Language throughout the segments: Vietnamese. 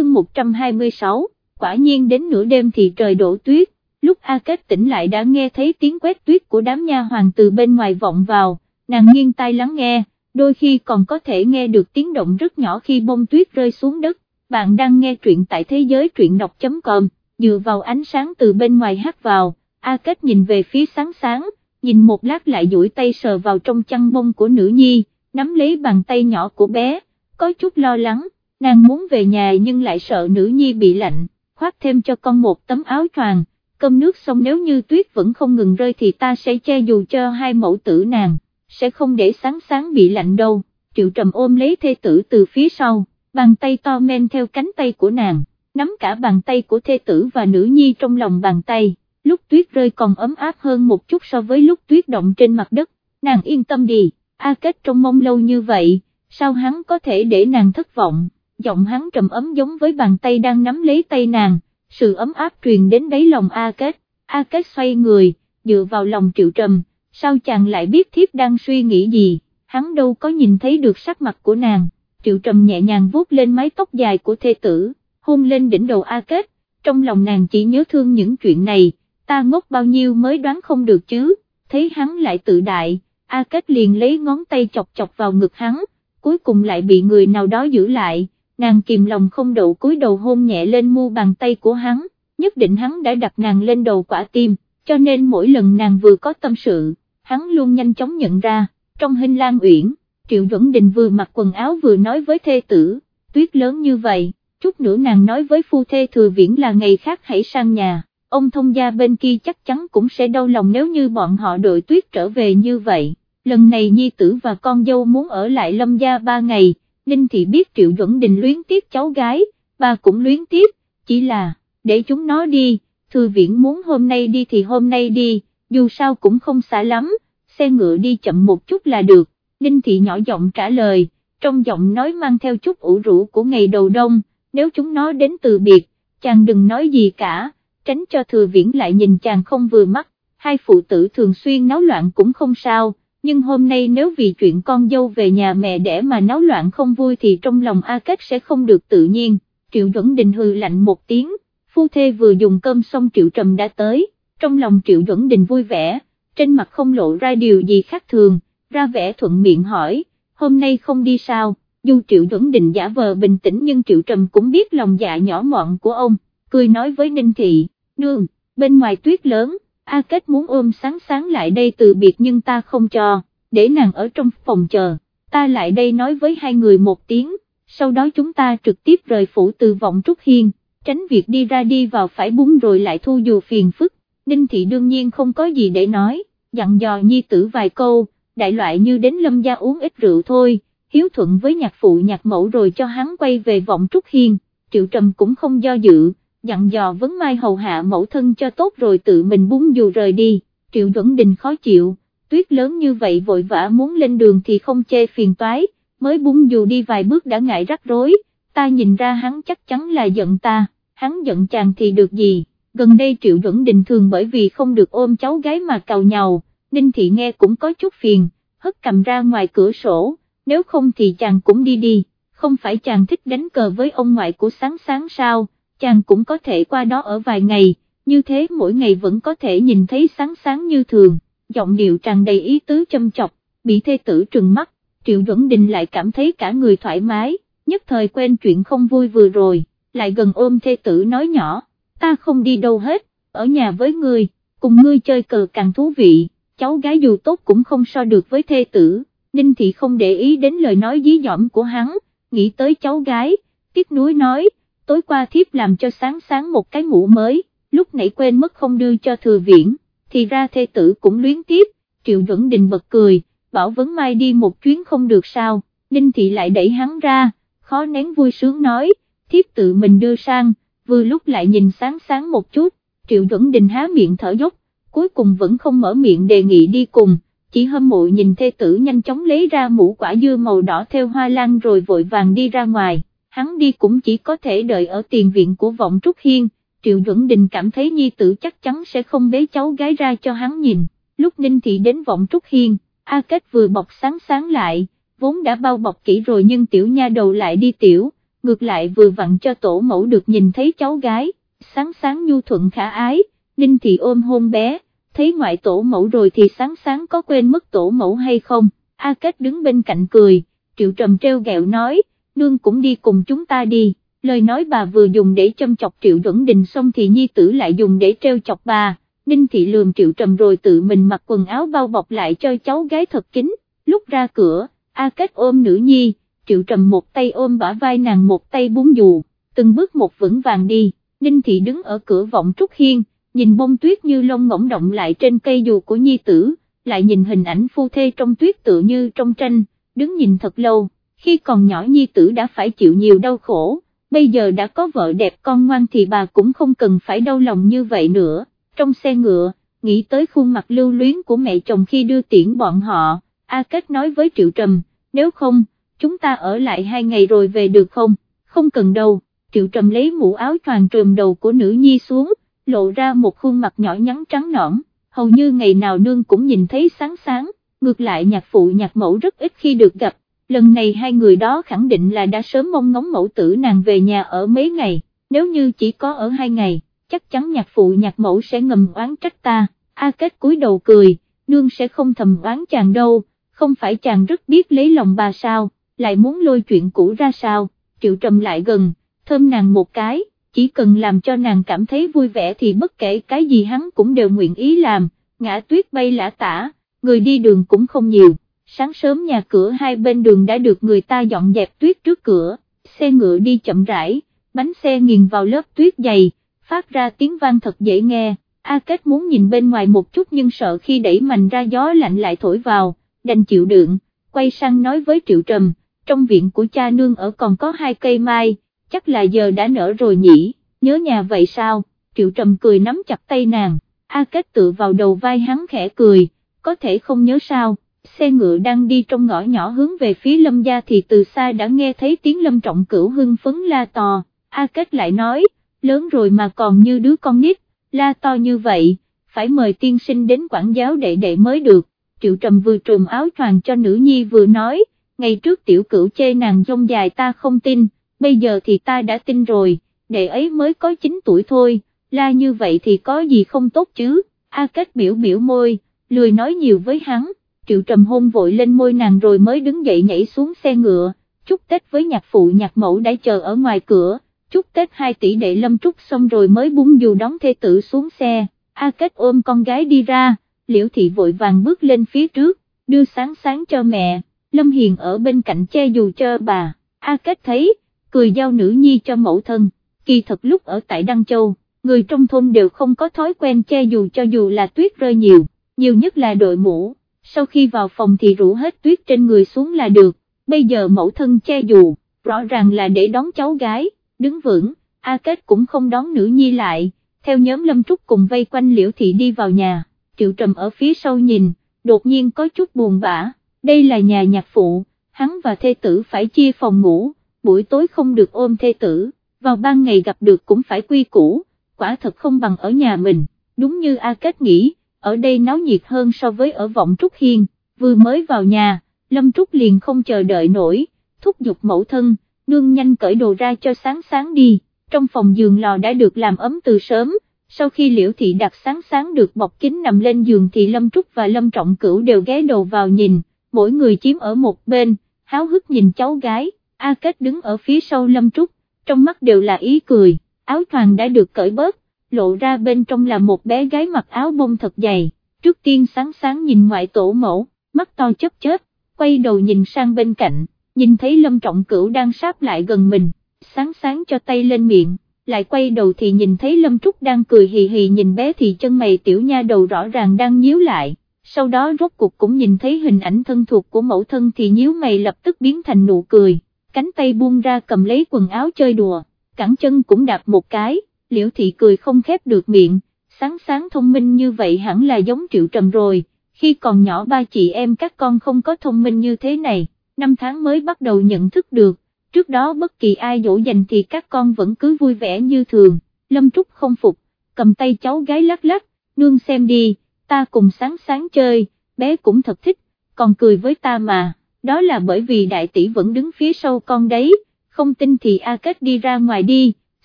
chương 126, quả nhiên đến nửa đêm thì trời đổ tuyết, lúc A Kết tỉnh lại đã nghe thấy tiếng quét tuyết của đám nha hoàng từ bên ngoài vọng vào, nàng nghiêng tai lắng nghe, đôi khi còn có thể nghe được tiếng động rất nhỏ khi bông tuyết rơi xuống đất, bạn đang nghe truyện tại thế giới truyện đọc.com, dựa vào ánh sáng từ bên ngoài hát vào, A Kết nhìn về phía sáng sáng, nhìn một lát lại duỗi tay sờ vào trong chăn bông của nữ nhi, nắm lấy bàn tay nhỏ của bé, có chút lo lắng, nàng muốn về nhà nhưng lại sợ nữ nhi bị lạnh, khoác thêm cho con một tấm áo choàng, cơm nước xong nếu như tuyết vẫn không ngừng rơi thì ta sẽ che dù cho hai mẫu tử nàng, sẽ không để sáng sáng bị lạnh đâu, triệu trầm ôm lấy thê tử từ phía sau, bàn tay to men theo cánh tay của nàng, nắm cả bàn tay của thê tử và nữ nhi trong lòng bàn tay, lúc tuyết rơi còn ấm áp hơn một chút so với lúc tuyết động trên mặt đất, nàng yên tâm đi, A Kết trong mong lâu như vậy, sao hắn có thể để nàng thất vọng, giọng hắn trầm ấm giống với bàn tay đang nắm lấy tay nàng, sự ấm áp truyền đến đáy lòng A Kết, A Kết xoay người, dựa vào lòng triệu trầm, sao chàng lại biết thiếp đang suy nghĩ gì, hắn đâu có nhìn thấy được sắc mặt của nàng, triệu trầm nhẹ nhàng vuốt lên mái tóc dài của thê tử, hôn lên đỉnh đầu A Kết, trong lòng nàng chỉ nhớ thương những chuyện này, ta ngốc bao nhiêu mới đoán không được chứ, thấy hắn lại tự đại, A Kết liền lấy ngón tay chọc chọc vào ngực hắn, cuối cùng lại bị người nào đó giữ lại, nàng kìm lòng không đậu cúi đầu hôn nhẹ lên mu bàn tay của hắn, nhất định hắn đã đặt nàng lên đầu quả tim, cho nên mỗi lần nàng vừa có tâm sự, hắn luôn nhanh chóng nhận ra, trong hình lan uyển, Triệu Duẩn Đình vừa mặc quần áo vừa nói với thê tử, tuyết lớn như vậy, chút nữa nàng nói với phu thê thừa viễn là ngày khác hãy sang nhà, ông thông gia bên kia chắc chắn cũng sẽ đau lòng nếu như bọn họ đội tuyết trở về như vậy, lần này nhi tử và con dâu muốn ở lại lâm gia ba ngày, Ninh Thị biết Triệu Duẩn Đình luyến tiếc cháu gái, bà cũng luyến tiếc, chỉ là, để chúng nó đi, thư viện muốn hôm nay đi thì hôm nay đi, dù sao cũng không xa lắm, xe ngựa đi chậm một chút là được, Ninh Thị nhỏ giọng trả lời, trong giọng nói mang theo chút ủ rũ của ngày đầu đông, nếu chúng nó đến từ biệt, chàng đừng nói gì cả, tránh cho thừa viễn lại nhìn chàng không vừa mắt, hai phụ tử thường xuyên náo loạn cũng không sao nhưng hôm nay nếu vì chuyện con dâu về nhà mẹ đẻ mà náo loạn không vui thì trong lòng A Kết sẽ không được tự nhiên, Triệu Duẩn Đình hừ lạnh một tiếng, phu thê vừa dùng cơm xong Triệu Trầm đã tới, trong lòng Triệu Duẩn Đình vui vẻ, trên mặt không lộ ra điều gì khác thường, ra vẻ thuận miệng hỏi, hôm nay không đi sao, dù Triệu Duẩn Đình giả vờ bình tĩnh nhưng Triệu Trầm cũng biết lòng dạ nhỏ mọn của ông, cười nói với Ninh Thị, nương, bên ngoài tuyết lớn, A Kết muốn ôm sáng sáng lại đây từ biệt nhưng ta không cho, để nàng ở trong phòng chờ, ta lại đây nói với hai người một tiếng, sau đó chúng ta trực tiếp rời phủ từ vọng Trúc Hiên, tránh việc đi ra đi vào phải búng rồi lại thu dù phiền phức, Ninh Thị đương nhiên không có gì để nói, dặn dò nhi tử vài câu, đại loại như đến lâm gia uống ít rượu thôi, hiếu thuận với nhạc phụ nhạc mẫu rồi cho hắn quay về vọng Trúc Hiên, Triệu Trầm cũng không do dự dặn dò vấn mai hầu hạ mẫu thân cho tốt rồi tự mình búng dù rời đi, Triệu Duẩn Đình khó chịu, tuyết lớn như vậy vội vã muốn lên đường thì không chê phiền toái, mới búng dù đi vài bước đã ngại rắc rối, ta nhìn ra hắn chắc chắn là giận ta, hắn giận chàng thì được gì, gần đây Triệu Duẩn Đình thường bởi vì không được ôm cháu gái mà cào nhau Ninh Thị nghe cũng có chút phiền, hất cầm ra ngoài cửa sổ, nếu không thì chàng cũng đi đi, không phải chàng thích đánh cờ với ông ngoại của sáng sáng sao? Chàng cũng có thể qua đó ở vài ngày, như thế mỗi ngày vẫn có thể nhìn thấy sáng sáng như thường, giọng điệu tràn đầy ý tứ châm chọc, bị thê tử trừng mắt, Triệu Duẩn Đình lại cảm thấy cả người thoải mái, nhất thời quên chuyện không vui vừa rồi, lại gần ôm thê tử nói nhỏ, ta không đi đâu hết, ở nhà với ngươi, cùng ngươi chơi cờ càng thú vị, cháu gái dù tốt cũng không so được với thê tử, Ninh Thị không để ý đến lời nói dí dỏm của hắn, nghĩ tới cháu gái, tiếc nuối nói, tối qua thiếp làm cho sáng sáng một cái mũ mới, lúc nãy quên mất không đưa cho thừa viễn, thì ra thê tử cũng luyến tiếp, Triệu Duẩn Đình bật cười, bảo vấn mai đi một chuyến không được sao, Ninh Thị lại đẩy hắn ra, khó nén vui sướng nói, thiếp tự mình đưa sang, vừa lúc lại nhìn sáng sáng một chút, Triệu Duẩn Đình há miệng thở dốc, cuối cùng vẫn không mở miệng đề nghị đi cùng, chỉ hâm mộ nhìn thê tử nhanh chóng lấy ra mũ quả dưa màu đỏ theo hoa lan rồi vội vàng đi ra ngoài hắn đi cũng chỉ có thể đợi ở tiền viện của vọng Trúc Hiên, Triệu Duẩn Đình cảm thấy nhi tử chắc chắn sẽ không bế cháu gái ra cho hắn nhìn, lúc Ninh Thị đến vọng Trúc Hiên, A Kết vừa bọc sáng sáng lại, vốn đã bao bọc kỹ rồi nhưng tiểu nha đầu lại đi tiểu, ngược lại vừa vặn cho tổ mẫu được nhìn thấy cháu gái, sáng sáng nhu thuận khả ái, Ninh Thị ôm hôn bé, thấy ngoại tổ mẫu rồi thì sáng sáng có quên mất tổ mẫu hay không, A Kết đứng bên cạnh cười, Triệu Trầm treo gẹo nói, nương cũng đi cùng chúng ta đi, lời nói bà vừa dùng để châm chọc Triệu Duẩn Đình xong thì nhi tử lại dùng để treo chọc bà, Ninh Thị lườm Triệu Trầm rồi tự mình mặc quần áo bao bọc lại cho cháu gái thật kín, lúc ra cửa, A Kết ôm nữ nhi, Triệu Trầm một tay ôm bả vai nàng một tay bún dù, từng bước một vững vàng đi, Ninh Thị đứng ở cửa vọng Trúc Hiên, nhìn bông tuyết như lông ngỗng động lại trên cây dù của nhi tử, lại nhìn hình ảnh phu thê trong tuyết tự như trong tranh, đứng nhìn thật lâu, khi còn nhỏ nhi tử đã phải chịu nhiều đau khổ, bây giờ đã có vợ đẹp con ngoan thì bà cũng không cần phải đau lòng như vậy nữa, trong xe ngựa, nghĩ tới khuôn mặt lưu luyến của mẹ chồng khi đưa tiễn bọn họ, A Kết nói với Triệu Trầm, nếu không, chúng ta ở lại hai ngày rồi về được không, không cần đâu, Triệu Trầm lấy mũ áo choàng trùm đầu của nữ nhi xuống, lộ ra một khuôn mặt nhỏ nhắn trắng nõn, hầu như ngày nào nương cũng nhìn thấy sáng sáng, ngược lại nhạc phụ nhạc mẫu rất ít khi được gặp, lần này hai người đó khẳng định là đã sớm mong ngóng mẫu tử nàng về nhà ở mấy ngày, nếu như chỉ có ở hai ngày, chắc chắn nhạc phụ nhạc mẫu sẽ ngầm oán trách ta, A Kết cúi đầu cười, nương sẽ không thầm oán chàng đâu, không phải chàng rất biết lấy lòng bà sao, lại muốn lôi chuyện cũ ra sao, triệu trầm lại gần, thơm nàng một cái, chỉ cần làm cho nàng cảm thấy vui vẻ thì bất kể cái gì hắn cũng đều nguyện ý làm, ngã tuyết bay lã tả, người đi đường cũng không nhiều, sáng sớm nhà cửa hai bên đường đã được người ta dọn dẹp tuyết trước cửa, xe ngựa đi chậm rãi, bánh xe nghiền vào lớp tuyết dày, phát ra tiếng vang thật dễ nghe, A Kết muốn nhìn bên ngoài một chút nhưng sợ khi đẩy mạnh ra gió lạnh lại thổi vào, đành chịu đựng, quay sang nói với Triệu Trầm, trong viện của cha nương ở còn có hai cây mai, chắc là giờ đã nở rồi nhỉ, nhớ nhà vậy sao, Triệu Trầm cười nắm chặt tay nàng, A Kết tự vào đầu vai hắn khẽ cười, có thể không nhớ sao, xe ngựa đang đi trong ngõ nhỏ hướng về phía lâm gia thì từ xa đã nghe thấy tiếng lâm trọng cửu hưng phấn la to, A Kết lại nói, lớn rồi mà còn như đứa con nít, la to như vậy, phải mời tiên sinh đến quản giáo đệ đệ mới được, Triệu Trầm vừa trùm áo choàng cho nữ nhi vừa nói, ngày trước tiểu cửu chê nàng dông dài ta không tin, bây giờ thì ta đã tin rồi, đệ ấy mới có 9 tuổi thôi, la như vậy thì có gì không tốt chứ, A Kết biểu biểu môi, lười nói nhiều với hắn, triệu trầm hôn vội lên môi nàng rồi mới đứng dậy nhảy xuống xe ngựa, chúc Tết với nhạc phụ nhạc mẫu đã chờ ở ngoài cửa, chúc Tết hai tỷ đệ lâm trúc xong rồi mới búng dù đón thê tử xuống xe, A Kết ôm con gái đi ra, liễu thị vội vàng bước lên phía trước, đưa sáng sáng cho mẹ, Lâm Hiền ở bên cạnh che dù cho bà, A Kết thấy, cười giao nữ nhi cho mẫu thân, kỳ thật lúc ở tại Đăng Châu, người trong thôn đều không có thói quen che dù cho dù là tuyết rơi nhiều, nhiều nhất là đội mũ, sau khi vào phòng thì rủ hết tuyết trên người xuống là được, bây giờ mẫu thân che dù, rõ ràng là để đón cháu gái, đứng vững, A Kết cũng không đón nữ nhi lại, theo nhóm Lâm Trúc cùng vây quanh Liễu Thị đi vào nhà, Triệu Trầm ở phía sau nhìn, đột nhiên có chút buồn bã, đây là nhà nhạc phụ, hắn và thê tử phải chia phòng ngủ buổi tối không được ôm thê tử, vào ban ngày gặp được cũng phải quy củ, quả thật không bằng ở nhà mình, đúng như A Kết nghĩ, ở đây náo nhiệt hơn so với ở vọng Trúc Hiên, vừa mới vào nhà, Lâm Trúc liền không chờ đợi nổi, thúc giục mẫu thân, nương nhanh cởi đồ ra cho sáng sáng đi, trong phòng giường lò đã được làm ấm từ sớm, sau khi liễu thị đặt sáng sáng được bọc kín nằm lên giường thì Lâm Trúc và Lâm Trọng Cửu đều ghé đầu vào nhìn, mỗi người chiếm ở một bên, háo hức nhìn cháu gái. A Kết đứng ở phía sau Lâm Trúc, trong mắt đều là ý cười, áo choàng đã được cởi bớt, lộ ra bên trong là một bé gái mặc áo bông thật dày, trước tiên sáng sáng nhìn ngoại tổ mẫu, mắt to chớp chớp, quay đầu nhìn sang bên cạnh, nhìn thấy Lâm Trọng Cửu đang sáp lại gần mình, sáng sáng cho tay lên miệng, lại quay đầu thì nhìn thấy Lâm Trúc đang cười hì hì nhìn bé thì chân mày tiểu nha đầu rõ ràng đang nhíu lại, sau đó rốt cuộc cũng nhìn thấy hình ảnh thân thuộc của mẫu thân thì nhíu mày lập tức biến thành nụ cười cánh tay buông ra cầm lấy quần áo chơi đùa, cẳng chân cũng đạp một cái, liễu thị cười không khép được miệng, sáng sáng thông minh như vậy hẳn là giống triệu trầm rồi, khi còn nhỏ ba chị em các con không có thông minh như thế này, năm tháng mới bắt đầu nhận thức được, trước đó bất kỳ ai dỗ dành thì các con vẫn cứ vui vẻ như thường, lâm trúc không phục, cầm tay cháu gái lắc lắc, nương xem đi, ta cùng sáng sáng chơi, bé cũng thật thích, còn cười với ta mà đó là bởi vì đại tỷ vẫn đứng phía sau con đấy, không tin thì A Kết đi ra ngoài đi,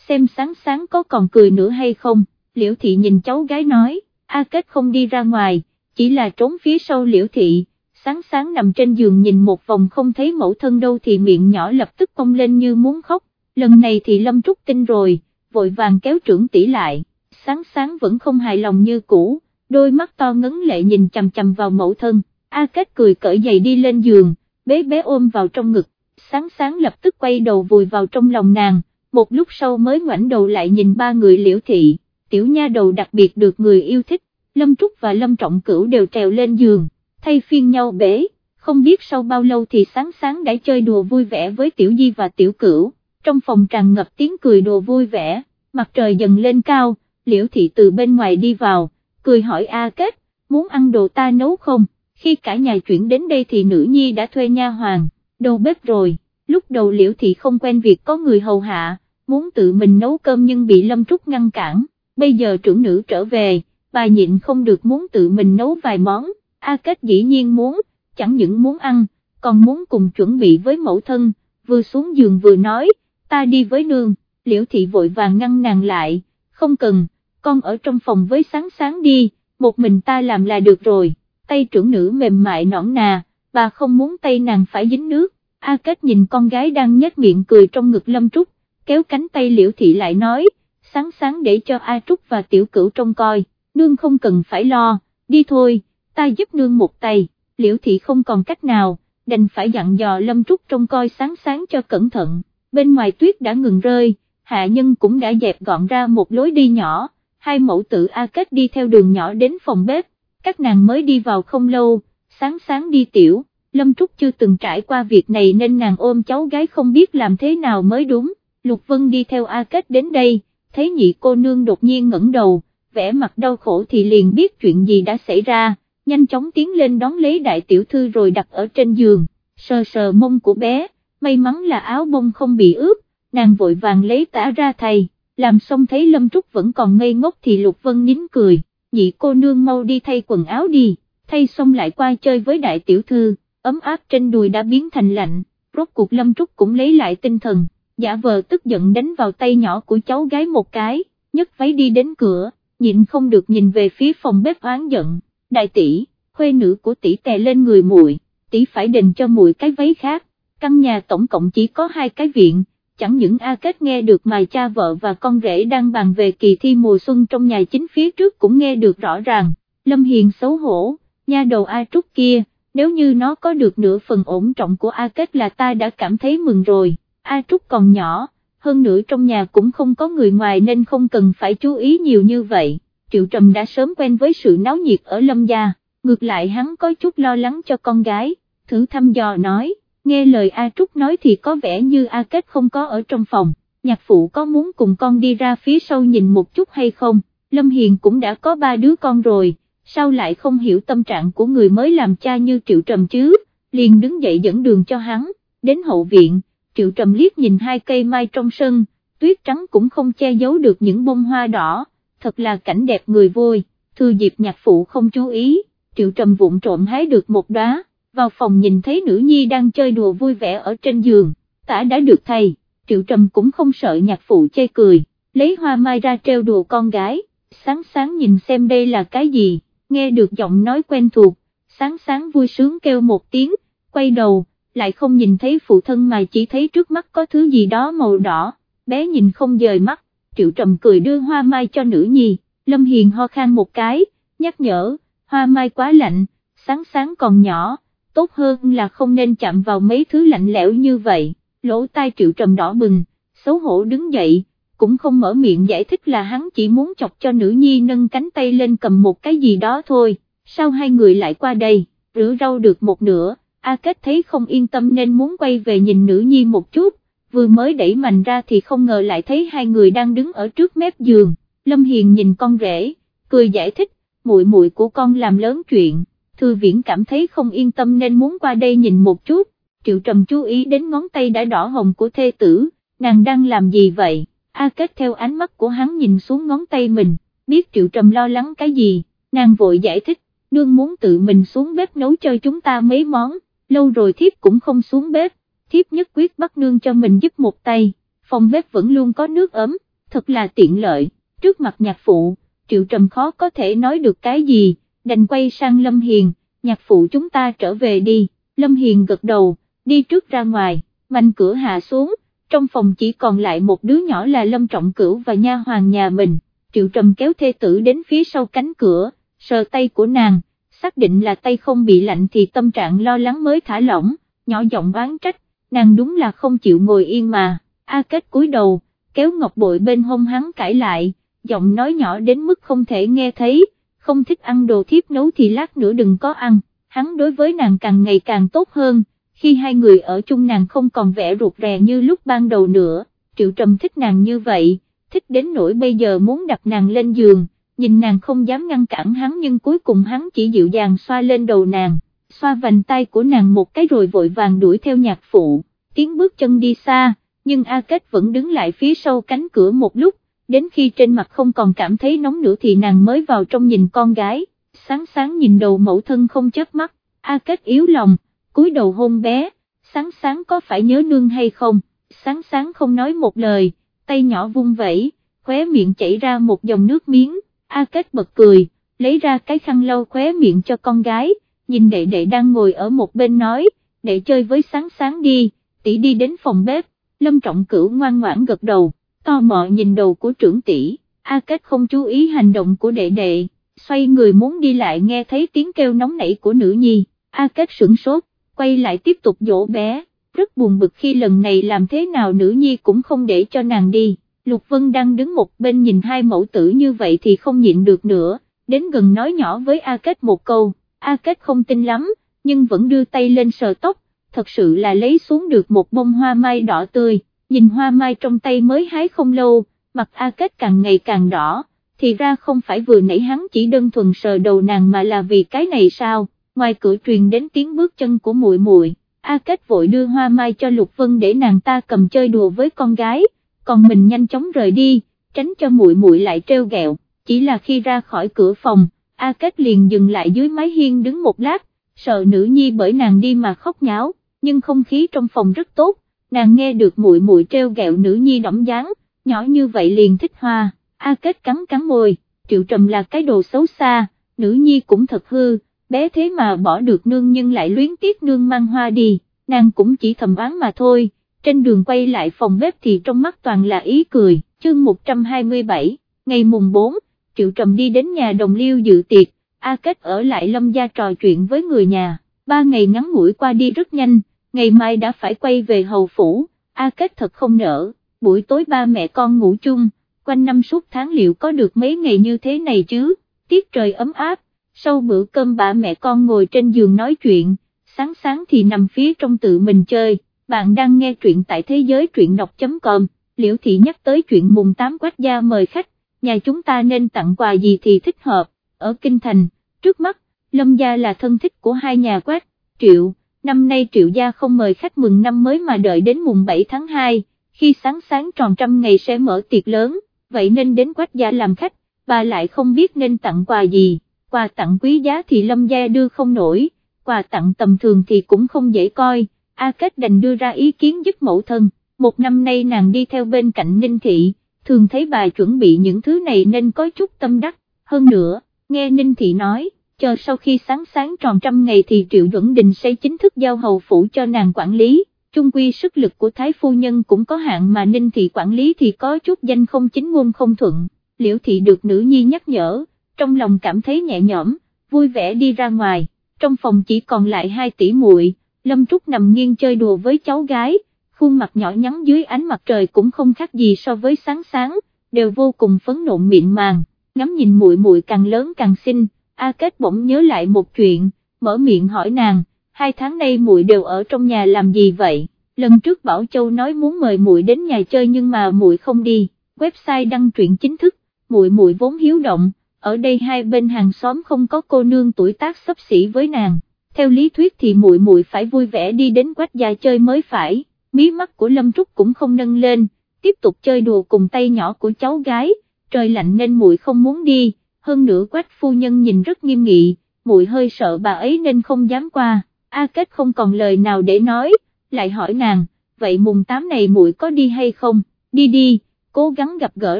xem sáng sáng có còn cười nữa hay không, liễu thị nhìn cháu gái nói, A Kết không đi ra ngoài, chỉ là trốn phía sau liễu thị, sáng sáng nằm trên giường nhìn một vòng không thấy mẫu thân đâu thì miệng nhỏ lập tức cong lên như muốn khóc, lần này thì Lâm Trúc tin rồi, vội vàng kéo trưởng tỷ lại, sáng sáng vẫn không hài lòng như cũ, đôi mắt to ngấn lệ nhìn chằm chằm vào mẫu thân, A Kết cười cởi giày đi lên giường, bế bé ôm vào trong ngực, sáng sáng lập tức quay đầu vùi vào trong lòng nàng, một lúc sau mới ngoảnh đầu lại nhìn ba người liễu thị, tiểu nha đầu đặc biệt được người yêu thích, Lâm Trúc và Lâm Trọng Cửu đều trèo lên giường, thay phiên nhau bế, không biết sau bao lâu thì sáng sáng đã chơi đùa vui vẻ với tiểu di và tiểu cửu, trong phòng tràn ngập tiếng cười đùa vui vẻ, mặt trời dần lên cao, liễu thị từ bên ngoài đi vào, cười hỏi A Kết, muốn ăn đồ ta nấu không, khi cả nhà chuyển đến đây thì nữ nhi đã thuê nha hoàng, đầu bếp rồi, lúc đầu liễu thị không quen việc có người hầu hạ, muốn tự mình nấu cơm nhưng bị Lâm Trúc ngăn cản, bây giờ trưởng nữ trở về, bà nhịn không được muốn tự mình nấu vài món, A Kết dĩ nhiên muốn, chẳng những muốn ăn, còn muốn cùng chuẩn bị với mẫu thân, vừa xuống giường vừa nói, ta đi với nương, liễu thị vội vàng ngăn nàng lại, không cần, con ở trong phòng với sáng sáng đi, một mình ta làm là được rồi, tay trưởng nữ mềm mại nõn nà, bà không muốn tay nàng phải dính nước, A Kết nhìn con gái đang nhếch miệng cười trong ngực Lâm Trúc, kéo cánh tay liễu thị lại nói, sáng sáng để cho A Trúc và tiểu cửu trông coi, nương không cần phải lo, đi thôi, ta giúp nương một tay, liễu thị không còn cách nào, đành phải dặn dò Lâm Trúc trông coi sáng sáng cho cẩn thận, bên ngoài tuyết đã ngừng rơi, hạ nhân cũng đã dẹp gọn ra một lối đi nhỏ, hai mẫu tử A Kết đi theo đường nhỏ đến phòng bếp, các nàng mới đi vào không lâu, sáng sáng đi tiểu, Lâm Trúc chưa từng trải qua việc này nên nàng ôm cháu gái không biết làm thế nào mới đúng, Lục Vân đi theo A Kết đến đây, thấy nhị cô nương đột nhiên ngẩng đầu, vẻ mặt đau khổ thì liền biết chuyện gì đã xảy ra, nhanh chóng tiến lên đón lấy đại tiểu thư rồi đặt ở trên giường, sờ sờ mông của bé, may mắn là áo bông không bị ướt, nàng vội vàng lấy tả ra thay, làm xong thấy Lâm Trúc vẫn còn ngây ngốc thì Lục Vân nín cười, nhị cô nương mau đi thay quần áo đi, thay xong lại qua chơi với đại tiểu thư, ấm áp trên đùi đã biến thành lạnh, rốt cuộc Lâm Trúc cũng lấy lại tinh thần, giả vờ tức giận đánh vào tay nhỏ của cháu gái một cái, nhấc váy đi đến cửa, nhịn không được nhìn về phía phòng bếp oán giận, đại tỷ, khuê nữ của tỷ tè lên người muội, tỷ phải đền cho muội cái váy khác, căn nhà tổng cộng chỉ có hai cái viện, chẳng những A Kết nghe được mà cha vợ và con rể đang bàn về kỳ thi mùa xuân trong nhà chính phía trước cũng nghe được rõ ràng, Lâm Hiền xấu hổ, nha đầu A Trúc kia, nếu như nó có được nửa phần ổn trọng của A Kết là ta đã cảm thấy mừng rồi, A Trúc còn nhỏ, hơn nữa trong nhà cũng không có người ngoài nên không cần phải chú ý nhiều như vậy, Triệu Trầm đã sớm quen với sự náo nhiệt ở Lâm Gia, ngược lại hắn có chút lo lắng cho con gái, thử thăm dò nói nghe lời A Trúc nói thì có vẻ như A Kết không có ở trong phòng, nhạc phụ có muốn cùng con đi ra phía sau nhìn một chút hay không, Lâm Hiền cũng đã có ba đứa con rồi, sao lại không hiểu tâm trạng của người mới làm cha như Triệu Trầm chứ, liền đứng dậy dẫn đường cho hắn, đến hậu viện, Triệu Trầm liếc nhìn hai cây mai trong sân, tuyết trắng cũng không che giấu được những bông hoa đỏ, thật là cảnh đẹp người vui, thư dịp nhạc phụ không chú ý, Triệu Trầm vụng trộm hái được một đóa vào phòng nhìn thấy nữ nhi đang chơi đùa vui vẻ ở trên giường, tả đã được thầy, triệu trầm cũng không sợ nhạc phụ chê cười, lấy hoa mai ra treo đùa con gái, sáng sáng nhìn xem đây là cái gì, nghe được giọng nói quen thuộc, sáng sáng vui sướng kêu một tiếng, quay đầu, lại không nhìn thấy phụ thân mà chỉ thấy trước mắt có thứ gì đó màu đỏ, bé nhìn không dời mắt, triệu trầm cười đưa hoa mai cho nữ nhi, Lâm Hiền ho khan một cái, nhắc nhở, hoa mai quá lạnh, sáng sáng còn nhỏ tốt hơn là không nên chạm vào mấy thứ lạnh lẽo như vậy, lỗ tai triệu trầm đỏ bừng, xấu hổ đứng dậy, cũng không mở miệng giải thích là hắn chỉ muốn chọc cho nữ nhi nâng cánh tay lên cầm một cái gì đó thôi, sao hai người lại qua đây, rửa rau được một nửa, A Kết thấy không yên tâm nên muốn quay về nhìn nữ nhi một chút, vừa mới đẩy mạnh ra thì không ngờ lại thấy hai người đang đứng ở trước mép giường, Lâm Hiền nhìn con rể, cười giải thích, muội muội của con làm lớn chuyện thư viễn cảm thấy không yên tâm nên muốn qua đây nhìn một chút, triệu trầm chú ý đến ngón tay đã đỏ hồng của thê tử, nàng đang làm gì vậy, A Kết theo ánh mắt của hắn nhìn xuống ngón tay mình, biết triệu trầm lo lắng cái gì, nàng vội giải thích, nương muốn tự mình xuống bếp nấu cho chúng ta mấy món, lâu rồi thiếp cũng không xuống bếp, thiếp nhất quyết bắt nương cho mình giúp một tay, phòng bếp vẫn luôn có nước ấm, thật là tiện lợi, trước mặt nhạc phụ, triệu trầm khó có thể nói được cái gì, đành quay sang Lâm Hiền, nhạc phụ chúng ta trở về đi, Lâm Hiền gật đầu, đi trước ra ngoài, mạnh cửa hạ xuống, trong phòng chỉ còn lại một đứa nhỏ là Lâm Trọng Cửu và nha hoàng nhà mình, triệu trầm kéo thê tử đến phía sau cánh cửa, sờ tay của nàng, xác định là tay không bị lạnh thì tâm trạng lo lắng mới thả lỏng, nhỏ giọng oán trách, nàng đúng là không chịu ngồi yên mà, A Kết cúi đầu, kéo ngọc bội bên hông hắn cãi lại, giọng nói nhỏ đến mức không thể nghe thấy, không thích ăn đồ thiếp nấu thì lát nữa đừng có ăn, hắn đối với nàng càng ngày càng tốt hơn, khi hai người ở chung nàng không còn vẻ ruột rè như lúc ban đầu nữa, triệu trầm thích nàng như vậy, thích đến nỗi bây giờ muốn đặt nàng lên giường, nhìn nàng không dám ngăn cản hắn nhưng cuối cùng hắn chỉ dịu dàng xoa lên đầu nàng, xoa vành tay của nàng một cái rồi vội vàng đuổi theo nhạc phụ, tiến bước chân đi xa, nhưng A Kết vẫn đứng lại phía sau cánh cửa một lúc, đến khi trên mặt không còn cảm thấy nóng nữa thì nàng mới vào trong nhìn con gái, sáng sáng nhìn đầu mẫu thân không chớp mắt, A Kết yếu lòng, cúi đầu hôn bé, sáng sáng có phải nhớ nương hay không, sáng sáng không nói một lời, tay nhỏ vung vẩy, khóe miệng chảy ra một dòng nước miếng, A Kết bật cười, lấy ra cái khăn lau khóe miệng cho con gái, nhìn đệ đệ đang ngồi ở một bên nói, đệ chơi với sáng sáng đi, tỷ đi đến phòng bếp, Lâm Trọng Cửu ngoan ngoãn gật đầu, to mò nhìn đầu của trưởng tỷ, A Kết không chú ý hành động của đệ đệ, xoay người muốn đi lại nghe thấy tiếng kêu nóng nảy của nữ nhi, A Kết sửng sốt, quay lại tiếp tục dỗ bé, rất buồn bực khi lần này làm thế nào nữ nhi cũng không để cho nàng đi. Lục Vân đang đứng một bên nhìn hai mẫu tử như vậy thì không nhịn được nữa, đến gần nói nhỏ với A Kết một câu, A Kết không tin lắm, nhưng vẫn đưa tay lên sờ tóc, thật sự là lấy xuống được một bông hoa mai đỏ tươi, nhìn hoa mai trong tay mới hái không lâu, mặt A Kết càng ngày càng đỏ, thì ra không phải vừa nãy hắn chỉ đơn thuần sờ đầu nàng mà là vì cái này sao, ngoài cửa truyền đến tiếng bước chân của muội muội. A Kết vội đưa hoa mai cho Lục Vân để nàng ta cầm chơi đùa với con gái, còn mình nhanh chóng rời đi, tránh cho muội muội lại treo gẹo, chỉ là khi ra khỏi cửa phòng, A Kết liền dừng lại dưới mái hiên đứng một lát, sợ nữ nhi bởi nàng đi mà khóc nháo, nhưng không khí trong phòng rất tốt, nàng nghe được muội muội treo gẹo nữ nhi đỏng dáng, nhỏ như vậy liền thích hoa, A Kết cắn cắn môi, triệu trầm là cái đồ xấu xa, nữ nhi cũng thật hư, bé thế mà bỏ được nương nhưng lại luyến tiếc nương mang hoa đi, nàng cũng chỉ thầm oán mà thôi trên đường quay lại phòng bếp thì trong mắt toàn là ý cười, chương 127, ngày mùng 4, Triệu Trầm đi đến nhà đồng liêu dự tiệc, A Kết ở lại lâm gia trò chuyện với người nhà, ba ngày ngắn ngủi qua đi rất nhanh, ngày mai đã phải quay về hầu phủ, A Kết thật không nỡ, buổi tối ba mẹ con ngủ chung, quanh năm suốt tháng liệu có được mấy ngày như thế này chứ, tiết trời ấm áp, sau bữa cơm ba mẹ con ngồi trên giường nói chuyện, sáng sáng thì nằm phía trong tự mình chơi bạn đang nghe truyện tại thế giới truyện đọc.com, liễu thị nhắc tới chuyện mùng 8 quách gia mời khách, nhà chúng ta nên tặng quà gì thì thích hợp, ở Kinh Thành, trước mắt, Lâm gia là thân thích của hai nhà quách, triệu, năm nay triệu gia không mời khách mừng năm mới mà đợi đến mùng 7 tháng 2, khi sáng sáng tròn trăm ngày sẽ mở tiệc lớn, vậy nên đến quách gia làm khách, bà lại không biết nên tặng quà gì, quà tặng quý giá thì Lâm gia đưa không nổi, quà tặng tầm thường thì cũng không dễ coi. A Kết đành đưa ra ý kiến giúp mẫu thân, một năm nay nàng đi theo bên cạnh Ninh Thị, thường thấy bà chuẩn bị những thứ này nên có chút tâm đắc, hơn nữa, nghe Ninh Thị nói, chờ sau khi sáng sáng tròn trăm ngày thì Triệu Duẩn Đình sẽ chính thức giao hầu phủ cho nàng quản lý, chung quy sức lực của Thái Phu Nhân cũng có hạn mà Ninh Thị quản lý thì có chút danh không chính ngôn không thuận, Liễu Thị được nữ nhi nhắc nhở, trong lòng cảm thấy nhẹ nhõm, vui vẻ đi ra ngoài, trong phòng chỉ còn lại hai tỷ muội Lâm Trúc nằm nghiêng chơi đùa với cháu gái, khuôn mặt nhỏ nhắn dưới ánh mặt trời cũng không khác gì so với sáng sáng, đều vô cùng phấn nộn miệng màng, ngắm nhìn muội muội càng lớn càng xinh, A Kết bỗng nhớ lại một chuyện, mở miệng hỏi nàng, hai tháng nay muội đều ở trong nhà làm gì vậy? Lần trước Bảo Châu nói muốn mời muội đến nhà chơi nhưng mà muội không đi. Website đăng truyện chính thức, muội muội vốn hiếu động, ở đây hai bên hàng xóm không có cô nương tuổi tác xấp xỉ với nàng, theo lý thuyết thì muội muội phải vui vẻ đi đến quách gia chơi mới phải, mí mắt của Lâm Trúc cũng không nâng lên, tiếp tục chơi đùa cùng tay nhỏ của cháu gái, trời lạnh nên muội không muốn đi, hơn nữa quách phu nhân nhìn rất nghiêm nghị, muội hơi sợ bà ấy nên không dám qua, A Kết không còn lời nào để nói, lại hỏi nàng, vậy mùng 8 này muội có đi hay không, đi đi, cố gắng gặp gỡ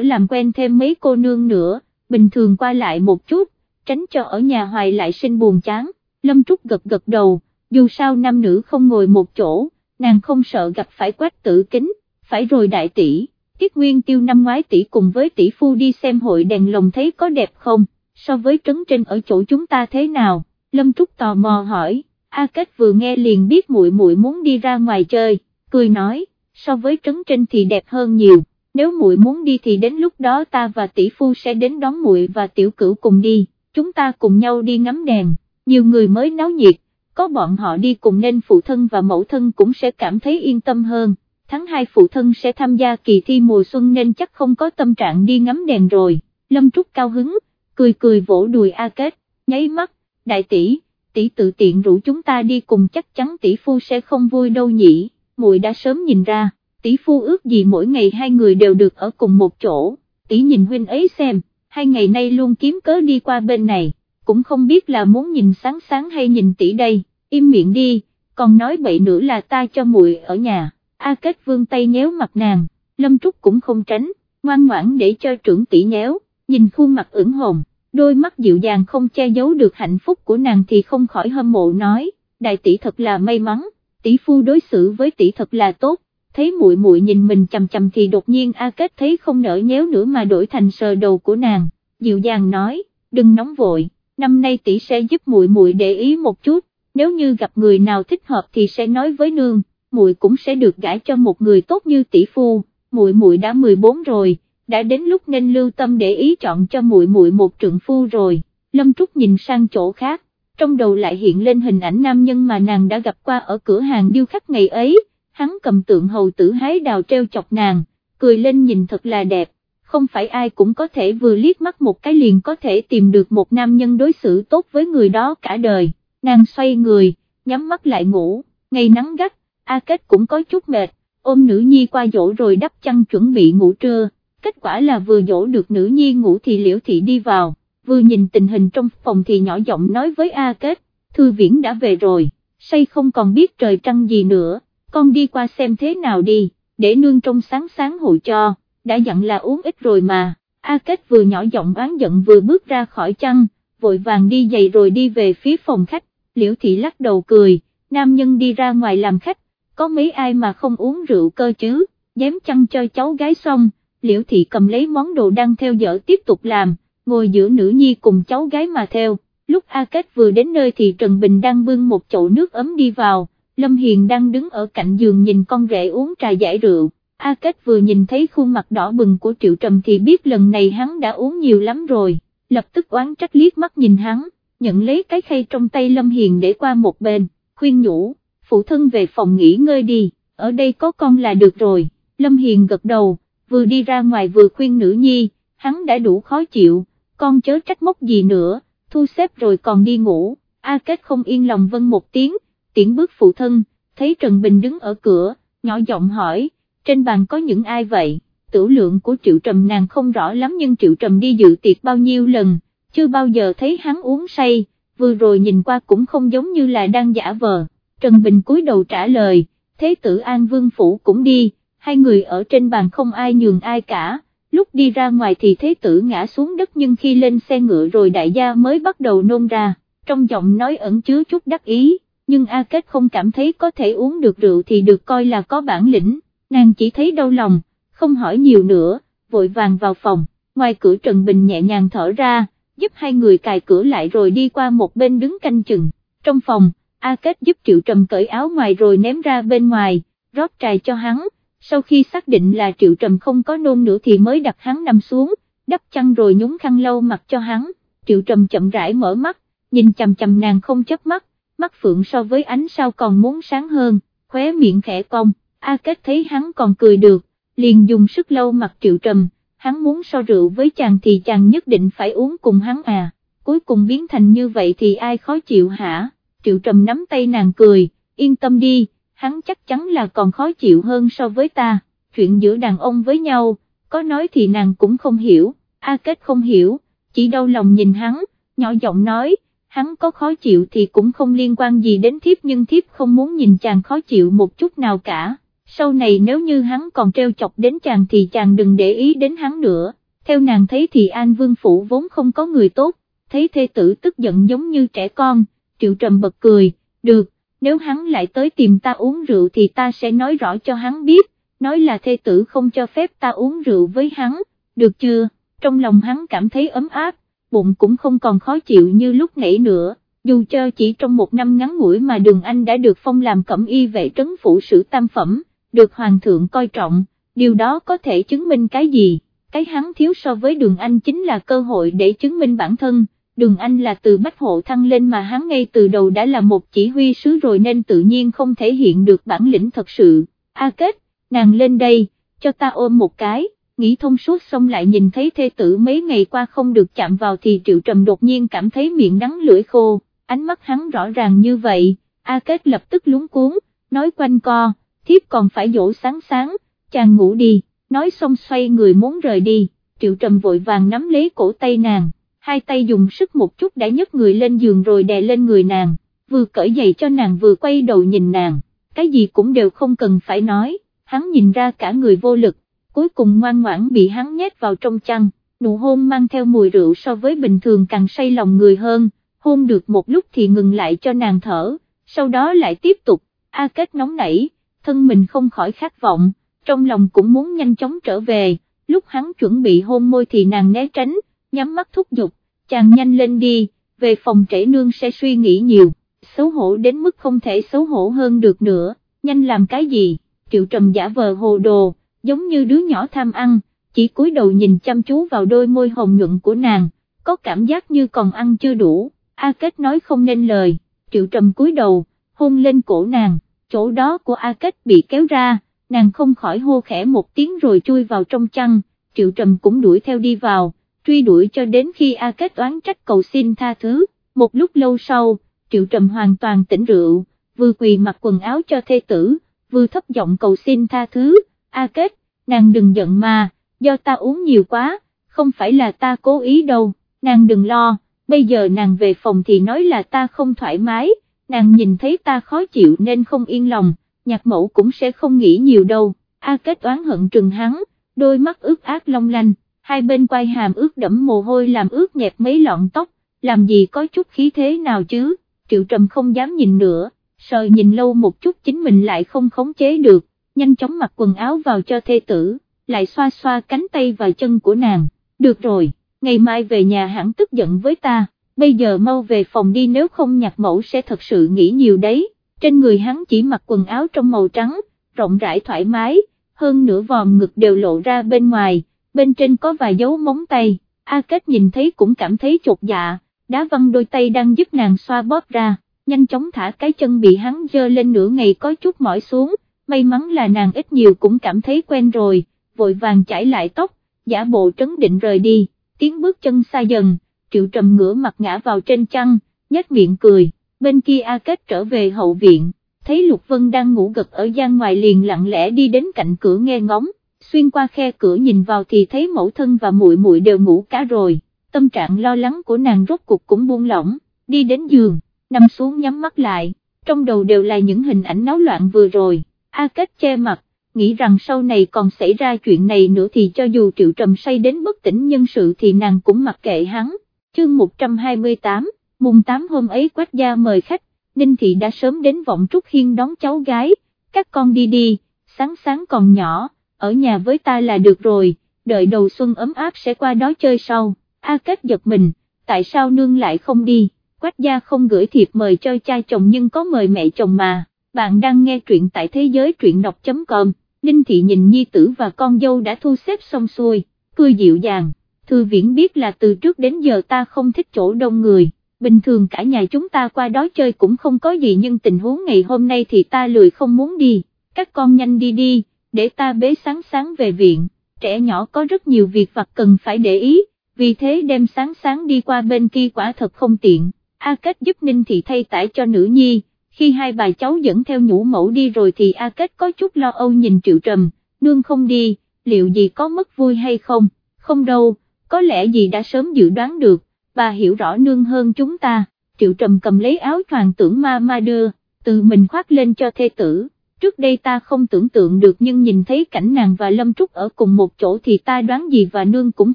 làm quen thêm mấy cô nương nữa, bình thường qua lại một chút, tránh cho ở nhà hoài lại sinh buồn chán, Lâm Trúc gật gật đầu, dù sao nam nữ không ngồi một chỗ, nàng không sợ gặp phải quách tử kính, phải rồi đại tỷ, tiết nguyên tiêu năm ngoái tỷ cùng với tỷ phu đi xem hội đèn lồng thấy có đẹp không, so với trấn trên ở chỗ chúng ta thế nào, Lâm Trúc tò mò hỏi, A Kết vừa nghe liền biết muội muội muốn đi ra ngoài chơi, cười nói, so với trấn trên thì đẹp hơn nhiều, nếu muội muốn đi thì đến lúc đó ta và tỷ phu sẽ đến đón muội và tiểu cửu cùng đi, chúng ta cùng nhau đi ngắm đèn, nhiều người mới náo nhiệt, có bọn họ đi cùng nên phụ thân và mẫu thân cũng sẽ cảm thấy yên tâm hơn. Tháng 2 phụ thân sẽ tham gia kỳ thi mùa xuân nên chắc không có tâm trạng đi ngắm đèn rồi, Lâm Trúc cao hứng, cười cười vỗ đùi A Kết, nháy mắt, đại tỷ, tỷ tự tiện rủ chúng ta đi cùng chắc chắn tỷ phu sẽ không vui đâu nhỉ, muội đã sớm nhìn ra, tỷ phu ước gì mỗi ngày hai người đều được ở cùng một chỗ, tỷ nhìn huynh ấy xem, hai ngày nay luôn kiếm cớ đi qua bên này, cũng không biết là muốn nhìn sáng sáng hay nhìn tỷ đây, im miệng đi, còn nói bậy nữa là ta cho muội ở nhà, A Kết vương tay nhéo mặt nàng, Lâm Trúc cũng không tránh, ngoan ngoãn để cho trưởng tỷ nhéo, nhìn khuôn mặt ửng hồng, đôi mắt dịu dàng không che giấu được hạnh phúc của nàng thì không khỏi hâm mộ nói, đại tỷ thật là may mắn, tỷ phu đối xử với tỷ thật là tốt, thấy muội muội nhìn mình chầm chầm thì đột nhiên A Kết thấy không nỡ nhéo nữa mà đổi thành sờ đầu của nàng, dịu dàng nói, đừng nóng vội, năm nay tỷ sẽ giúp muội muội để ý một chút, nếu như gặp người nào thích hợp thì sẽ nói với nương, muội cũng sẽ được gả cho một người tốt như tỷ phu, muội muội đã 14 rồi, đã đến lúc nên lưu tâm để ý chọn cho muội muội một trượng phu rồi, Lâm Trúc nhìn sang chỗ khác, trong đầu lại hiện lên hình ảnh nam nhân mà nàng đã gặp qua ở cửa hàng điêu khắc ngày ấy, hắn cầm tượng hầu tử hái đào treo chọc nàng, cười lên nhìn thật là đẹp, không phải ai cũng có thể vừa liếc mắt một cái liền có thể tìm được một nam nhân đối xử tốt với người đó cả đời, nàng xoay người, nhắm mắt lại ngủ, ngày nắng gắt, A Kết cũng có chút mệt, ôm nữ nhi qua dỗ rồi đắp chăn chuẩn bị ngủ trưa, kết quả là vừa dỗ được nữ nhi ngủ thì liễu thị đi vào, vừa nhìn tình hình trong phòng thì nhỏ giọng nói với A Kết, thư viễn đã về rồi, say không còn biết trời trăng gì nữa, con đi qua xem thế nào đi, để nương trong sáng sáng hội cho, đã dặn là uống ít rồi mà, A Kết vừa nhỏ giọng oán giận vừa bước ra khỏi chăn, vội vàng đi giày rồi đi về phía phòng khách, liễu thị lắc đầu cười, nam nhân đi ra ngoài làm khách, có mấy ai mà không uống rượu cơ chứ, dám chăn cho cháu gái xong, liễu thị cầm lấy món đồ đang theo dở tiếp tục làm, ngồi giữa nữ nhi cùng cháu gái mà theo, lúc A Kết vừa đến nơi thì Trần Bình đang bưng một chậu nước ấm đi vào, Lâm Hiền đang đứng ở cạnh giường nhìn con rể uống trà giải rượu, A Kết vừa nhìn thấy khuôn mặt đỏ bừng của Triệu Trầm thì biết lần này hắn đã uống nhiều lắm rồi, lập tức oán trách liếc mắt nhìn hắn, nhận lấy cái khay trong tay Lâm Hiền để qua một bên, khuyên nhủ phụ thân về phòng nghỉ ngơi đi, ở đây có con là được rồi, Lâm Hiền gật đầu, vừa đi ra ngoài vừa khuyên nữ nhi, hắn đã đủ khó chịu, con chớ trách móc gì nữa, thu xếp rồi còn đi ngủ, A Kết không yên lòng vân một tiếng, tiễn bước phụ thân, thấy Trần Bình đứng ở cửa, nhỏ giọng hỏi, trên bàn có những ai vậy, tử lượng của Triệu Trầm nàng không rõ lắm nhưng Triệu Trầm đi dự tiệc bao nhiêu lần, chưa bao giờ thấy hắn uống say, vừa rồi nhìn qua cũng không giống như là đang giả vờ. Trần Bình cúi đầu trả lời, thế tử An Vương Phủ cũng đi, hai người ở trên bàn không ai nhường ai cả, lúc đi ra ngoài thì thế tử ngã xuống đất nhưng khi lên xe ngựa rồi đại gia mới bắt đầu nôn ra, trong giọng nói ẩn chứa chút đắc ý, nhưng A Kết không cảm thấy có thể uống được rượu thì được coi là có bản lĩnh, nàng chỉ thấy đau lòng, không hỏi nhiều nữa, vội vàng vào phòng, ngoài cửa Trần Bình nhẹ nhàng thở ra, giúp hai người cài cửa lại rồi đi qua một bên đứng canh chừng, trong phòng, A Kết giúp Triệu Trầm cởi áo ngoài rồi ném ra bên ngoài, rót trà cho hắn, sau khi xác định là Triệu Trầm không có nôn nữa thì mới đặt hắn nằm xuống, đắp chăn rồi nhúng khăn lâu mặt cho hắn, Triệu Trầm chậm rãi mở mắt, nhìn chầm chầm nàng không chớp mắt, mắt phượng so với ánh sao còn muốn sáng hơn, khóe miệng khẽ cong, A Kết thấy hắn còn cười được, liền dùng sức lâu mặt Triệu Trầm, hắn muốn so rượu với chàng thì chàng nhất định phải uống cùng hắn à, cuối cùng biến thành như vậy thì ai khó chịu hả? Triệu Trầm nắm tay nàng cười, yên tâm đi, hắn chắc chắn là còn khó chịu hơn so với ta, chuyện giữa đàn ông với nhau, có nói thì nàng cũng không hiểu, A Kết không hiểu, chỉ đau lòng nhìn hắn, nhỏ giọng nói, hắn có khó chịu thì cũng không liên quan gì đến thiếp nhưng thiếp không muốn nhìn chàng khó chịu một chút nào cả, sau này nếu như hắn còn treo chọc đến chàng thì chàng đừng để ý đến hắn nữa, theo nàng thấy thì An Vương Phủ vốn không có người tốt, thấy thê tử tức giận giống như trẻ con, triệu trầm bật cười, được, nếu hắn lại tới tìm ta uống rượu thì ta sẽ nói rõ cho hắn biết, nói là thê tử không cho phép ta uống rượu với hắn, được chưa, trong lòng hắn cảm thấy ấm áp, bụng cũng không còn khó chịu như lúc nãy nữa, dù cho chỉ trong một năm ngắn ngủi mà đường anh đã được phong làm cẩm y vệ trấn phủ sử tam phẩm, được hoàng thượng coi trọng, điều đó có thể chứng minh cái gì, cái hắn thiếu so với đường anh chính là cơ hội để chứng minh bản thân Đường Anh là từ bách hộ thăng lên mà hắn ngay từ đầu đã là một chỉ huy sứ rồi nên tự nhiên không thể hiện được bản lĩnh thật sự. A kết, nàng lên đây, cho ta ôm một cái, nghĩ thông suốt xong lại nhìn thấy thê tử mấy ngày qua không được chạm vào thì triệu trầm đột nhiên cảm thấy miệng đắng lưỡi khô, ánh mắt hắn rõ ràng như vậy, A kết lập tức lúng cuốn, nói quanh co, thiếp còn phải dỗ sáng sáng, chàng ngủ đi, nói xong xoay người muốn rời đi, triệu trầm vội vàng nắm lấy cổ tay nàng hai tay dùng sức một chút đã nhấc người lên giường rồi đè lên người nàng, vừa cởi giày cho nàng vừa quay đầu nhìn nàng, cái gì cũng đều không cần phải nói, hắn nhìn ra cả người vô lực, cuối cùng ngoan ngoãn bị hắn nhét vào trong chăn, nụ hôn mang theo mùi rượu so với bình thường càng say lòng người hơn, hôn được một lúc thì ngừng lại cho nàng thở, sau đó lại tiếp tục, A kết nóng nảy, thân mình không khỏi khát vọng, trong lòng cũng muốn nhanh chóng trở về, lúc hắn chuẩn bị hôn môi thì nàng né tránh, nhắm mắt thúc giục, chàng nhanh lên đi, về phòng trễ nương sẽ suy nghĩ nhiều, xấu hổ đến mức không thể xấu hổ hơn được nữa, nhanh làm cái gì, triệu trầm giả vờ hồ đồ, giống như đứa nhỏ tham ăn, chỉ cúi đầu nhìn chăm chú vào đôi môi hồng nhuận của nàng, có cảm giác như còn ăn chưa đủ, A Kết nói không nên lời, triệu trầm cúi đầu, hôn lên cổ nàng, chỗ đó của A Kết bị kéo ra, nàng không khỏi hô khẽ một tiếng rồi chui vào trong chăn, triệu trầm cũng đuổi theo đi vào, truy đuổi cho đến khi A Kết oán trách cầu xin tha thứ, một lúc lâu sau, Triệu Trầm hoàn toàn tỉnh rượu, vừa quỳ mặc quần áo cho thê tử, vừa thấp giọng cầu xin tha thứ, A Kết, nàng đừng giận mà, do ta uống nhiều quá, không phải là ta cố ý đâu, nàng đừng lo, bây giờ nàng về phòng thì nói là ta không thoải mái, nàng nhìn thấy ta khó chịu nên không yên lòng, nhạc mẫu cũng sẽ không nghĩ nhiều đâu, A Kết oán hận trừng hắn, đôi mắt ướt át long lanh hai bên quai hàm ướt đẫm mồ hôi làm ướt nhẹp mấy lọn tóc, làm gì có chút khí thế nào chứ, triệu trầm không dám nhìn nữa, sợ nhìn lâu một chút chính mình lại không khống chế được, nhanh chóng mặc quần áo vào cho thê tử, lại xoa xoa cánh tay và chân của nàng, được rồi, ngày mai về nhà hẳn tức giận với ta, bây giờ mau về phòng đi nếu không nhạc mẫu sẽ thật sự nghĩ nhiều đấy, trên người hắn chỉ mặc quần áo trong màu trắng, rộng rãi thoải mái, hơn nửa vòm ngực đều lộ ra bên ngoài bên trên có vài dấu móng tay, A Kết nhìn thấy cũng cảm thấy chột dạ, đá văng đôi tay đang giúp nàng xoa bóp ra, nhanh chóng thả cái chân bị hắn dơ lên nửa ngày có chút mỏi xuống, may mắn là nàng ít nhiều cũng cảm thấy quen rồi, vội vàng chải lại tóc, giả bộ trấn định rời đi, tiếng bước chân xa dần, triệu trầm ngửa mặt ngã vào trên chăn, nhếch miệng cười, bên kia A Kết trở về hậu viện, thấy Lục Vân đang ngủ gật ở gian ngoài liền lặng lẽ đi đến cạnh cửa nghe ngóng, xuyên qua khe cửa nhìn vào thì thấy mẫu thân và muội muội đều ngủ cả rồi, tâm trạng lo lắng của nàng rốt cuộc cũng buông lỏng, đi đến giường, nằm xuống nhắm mắt lại, trong đầu đều là những hình ảnh náo loạn vừa rồi, A Kết che mặt, nghĩ rằng sau này còn xảy ra chuyện này nữa thì cho dù triệu trầm say đến bất tỉnh nhân sự thì nàng cũng mặc kệ hắn, chương 128, mùng 8 hôm ấy quách gia mời khách, Ninh Thị đã sớm đến vọng Trúc Hiên đón cháu gái, các con đi đi, sáng sáng còn nhỏ ở nhà với ta là được rồi, đợi đầu xuân ấm áp sẽ qua đó chơi sau, A Kết giật mình, tại sao nương lại không đi, quách gia không gửi thiệp mời cho cha chồng nhưng có mời mẹ chồng mà, bạn đang nghe truyện tại thế giới truyện đọc.com, Ninh Thị nhìn nhi tử và con dâu đã thu xếp xong xuôi, cười dịu dàng, thư viễn biết là từ trước đến giờ ta không thích chỗ đông người. Bình thường cả nhà chúng ta qua đó chơi cũng không có gì nhưng tình huống ngày hôm nay thì ta lười không muốn đi, các con nhanh đi đi, để ta bế sáng sáng về viện, trẻ nhỏ có rất nhiều việc vặt cần phải để ý, vì thế đem sáng sáng đi qua bên kia quả thật không tiện, A Kết giúp Ninh Thị thay tải cho nữ nhi, khi hai bà cháu dẫn theo nhũ mẫu đi rồi thì A Kết có chút lo âu nhìn Triệu Trầm, nương không đi, liệu gì có mất vui hay không, không đâu, có lẽ gì đã sớm dự đoán được, bà hiểu rõ nương hơn chúng ta, Triệu Trầm cầm lấy áo choàng tưởng ma ma đưa, tự mình khoác lên cho thê tử, trước đây ta không tưởng tượng được nhưng nhìn thấy cảnh nàng và Lâm Trúc ở cùng một chỗ thì ta đoán gì và nương cũng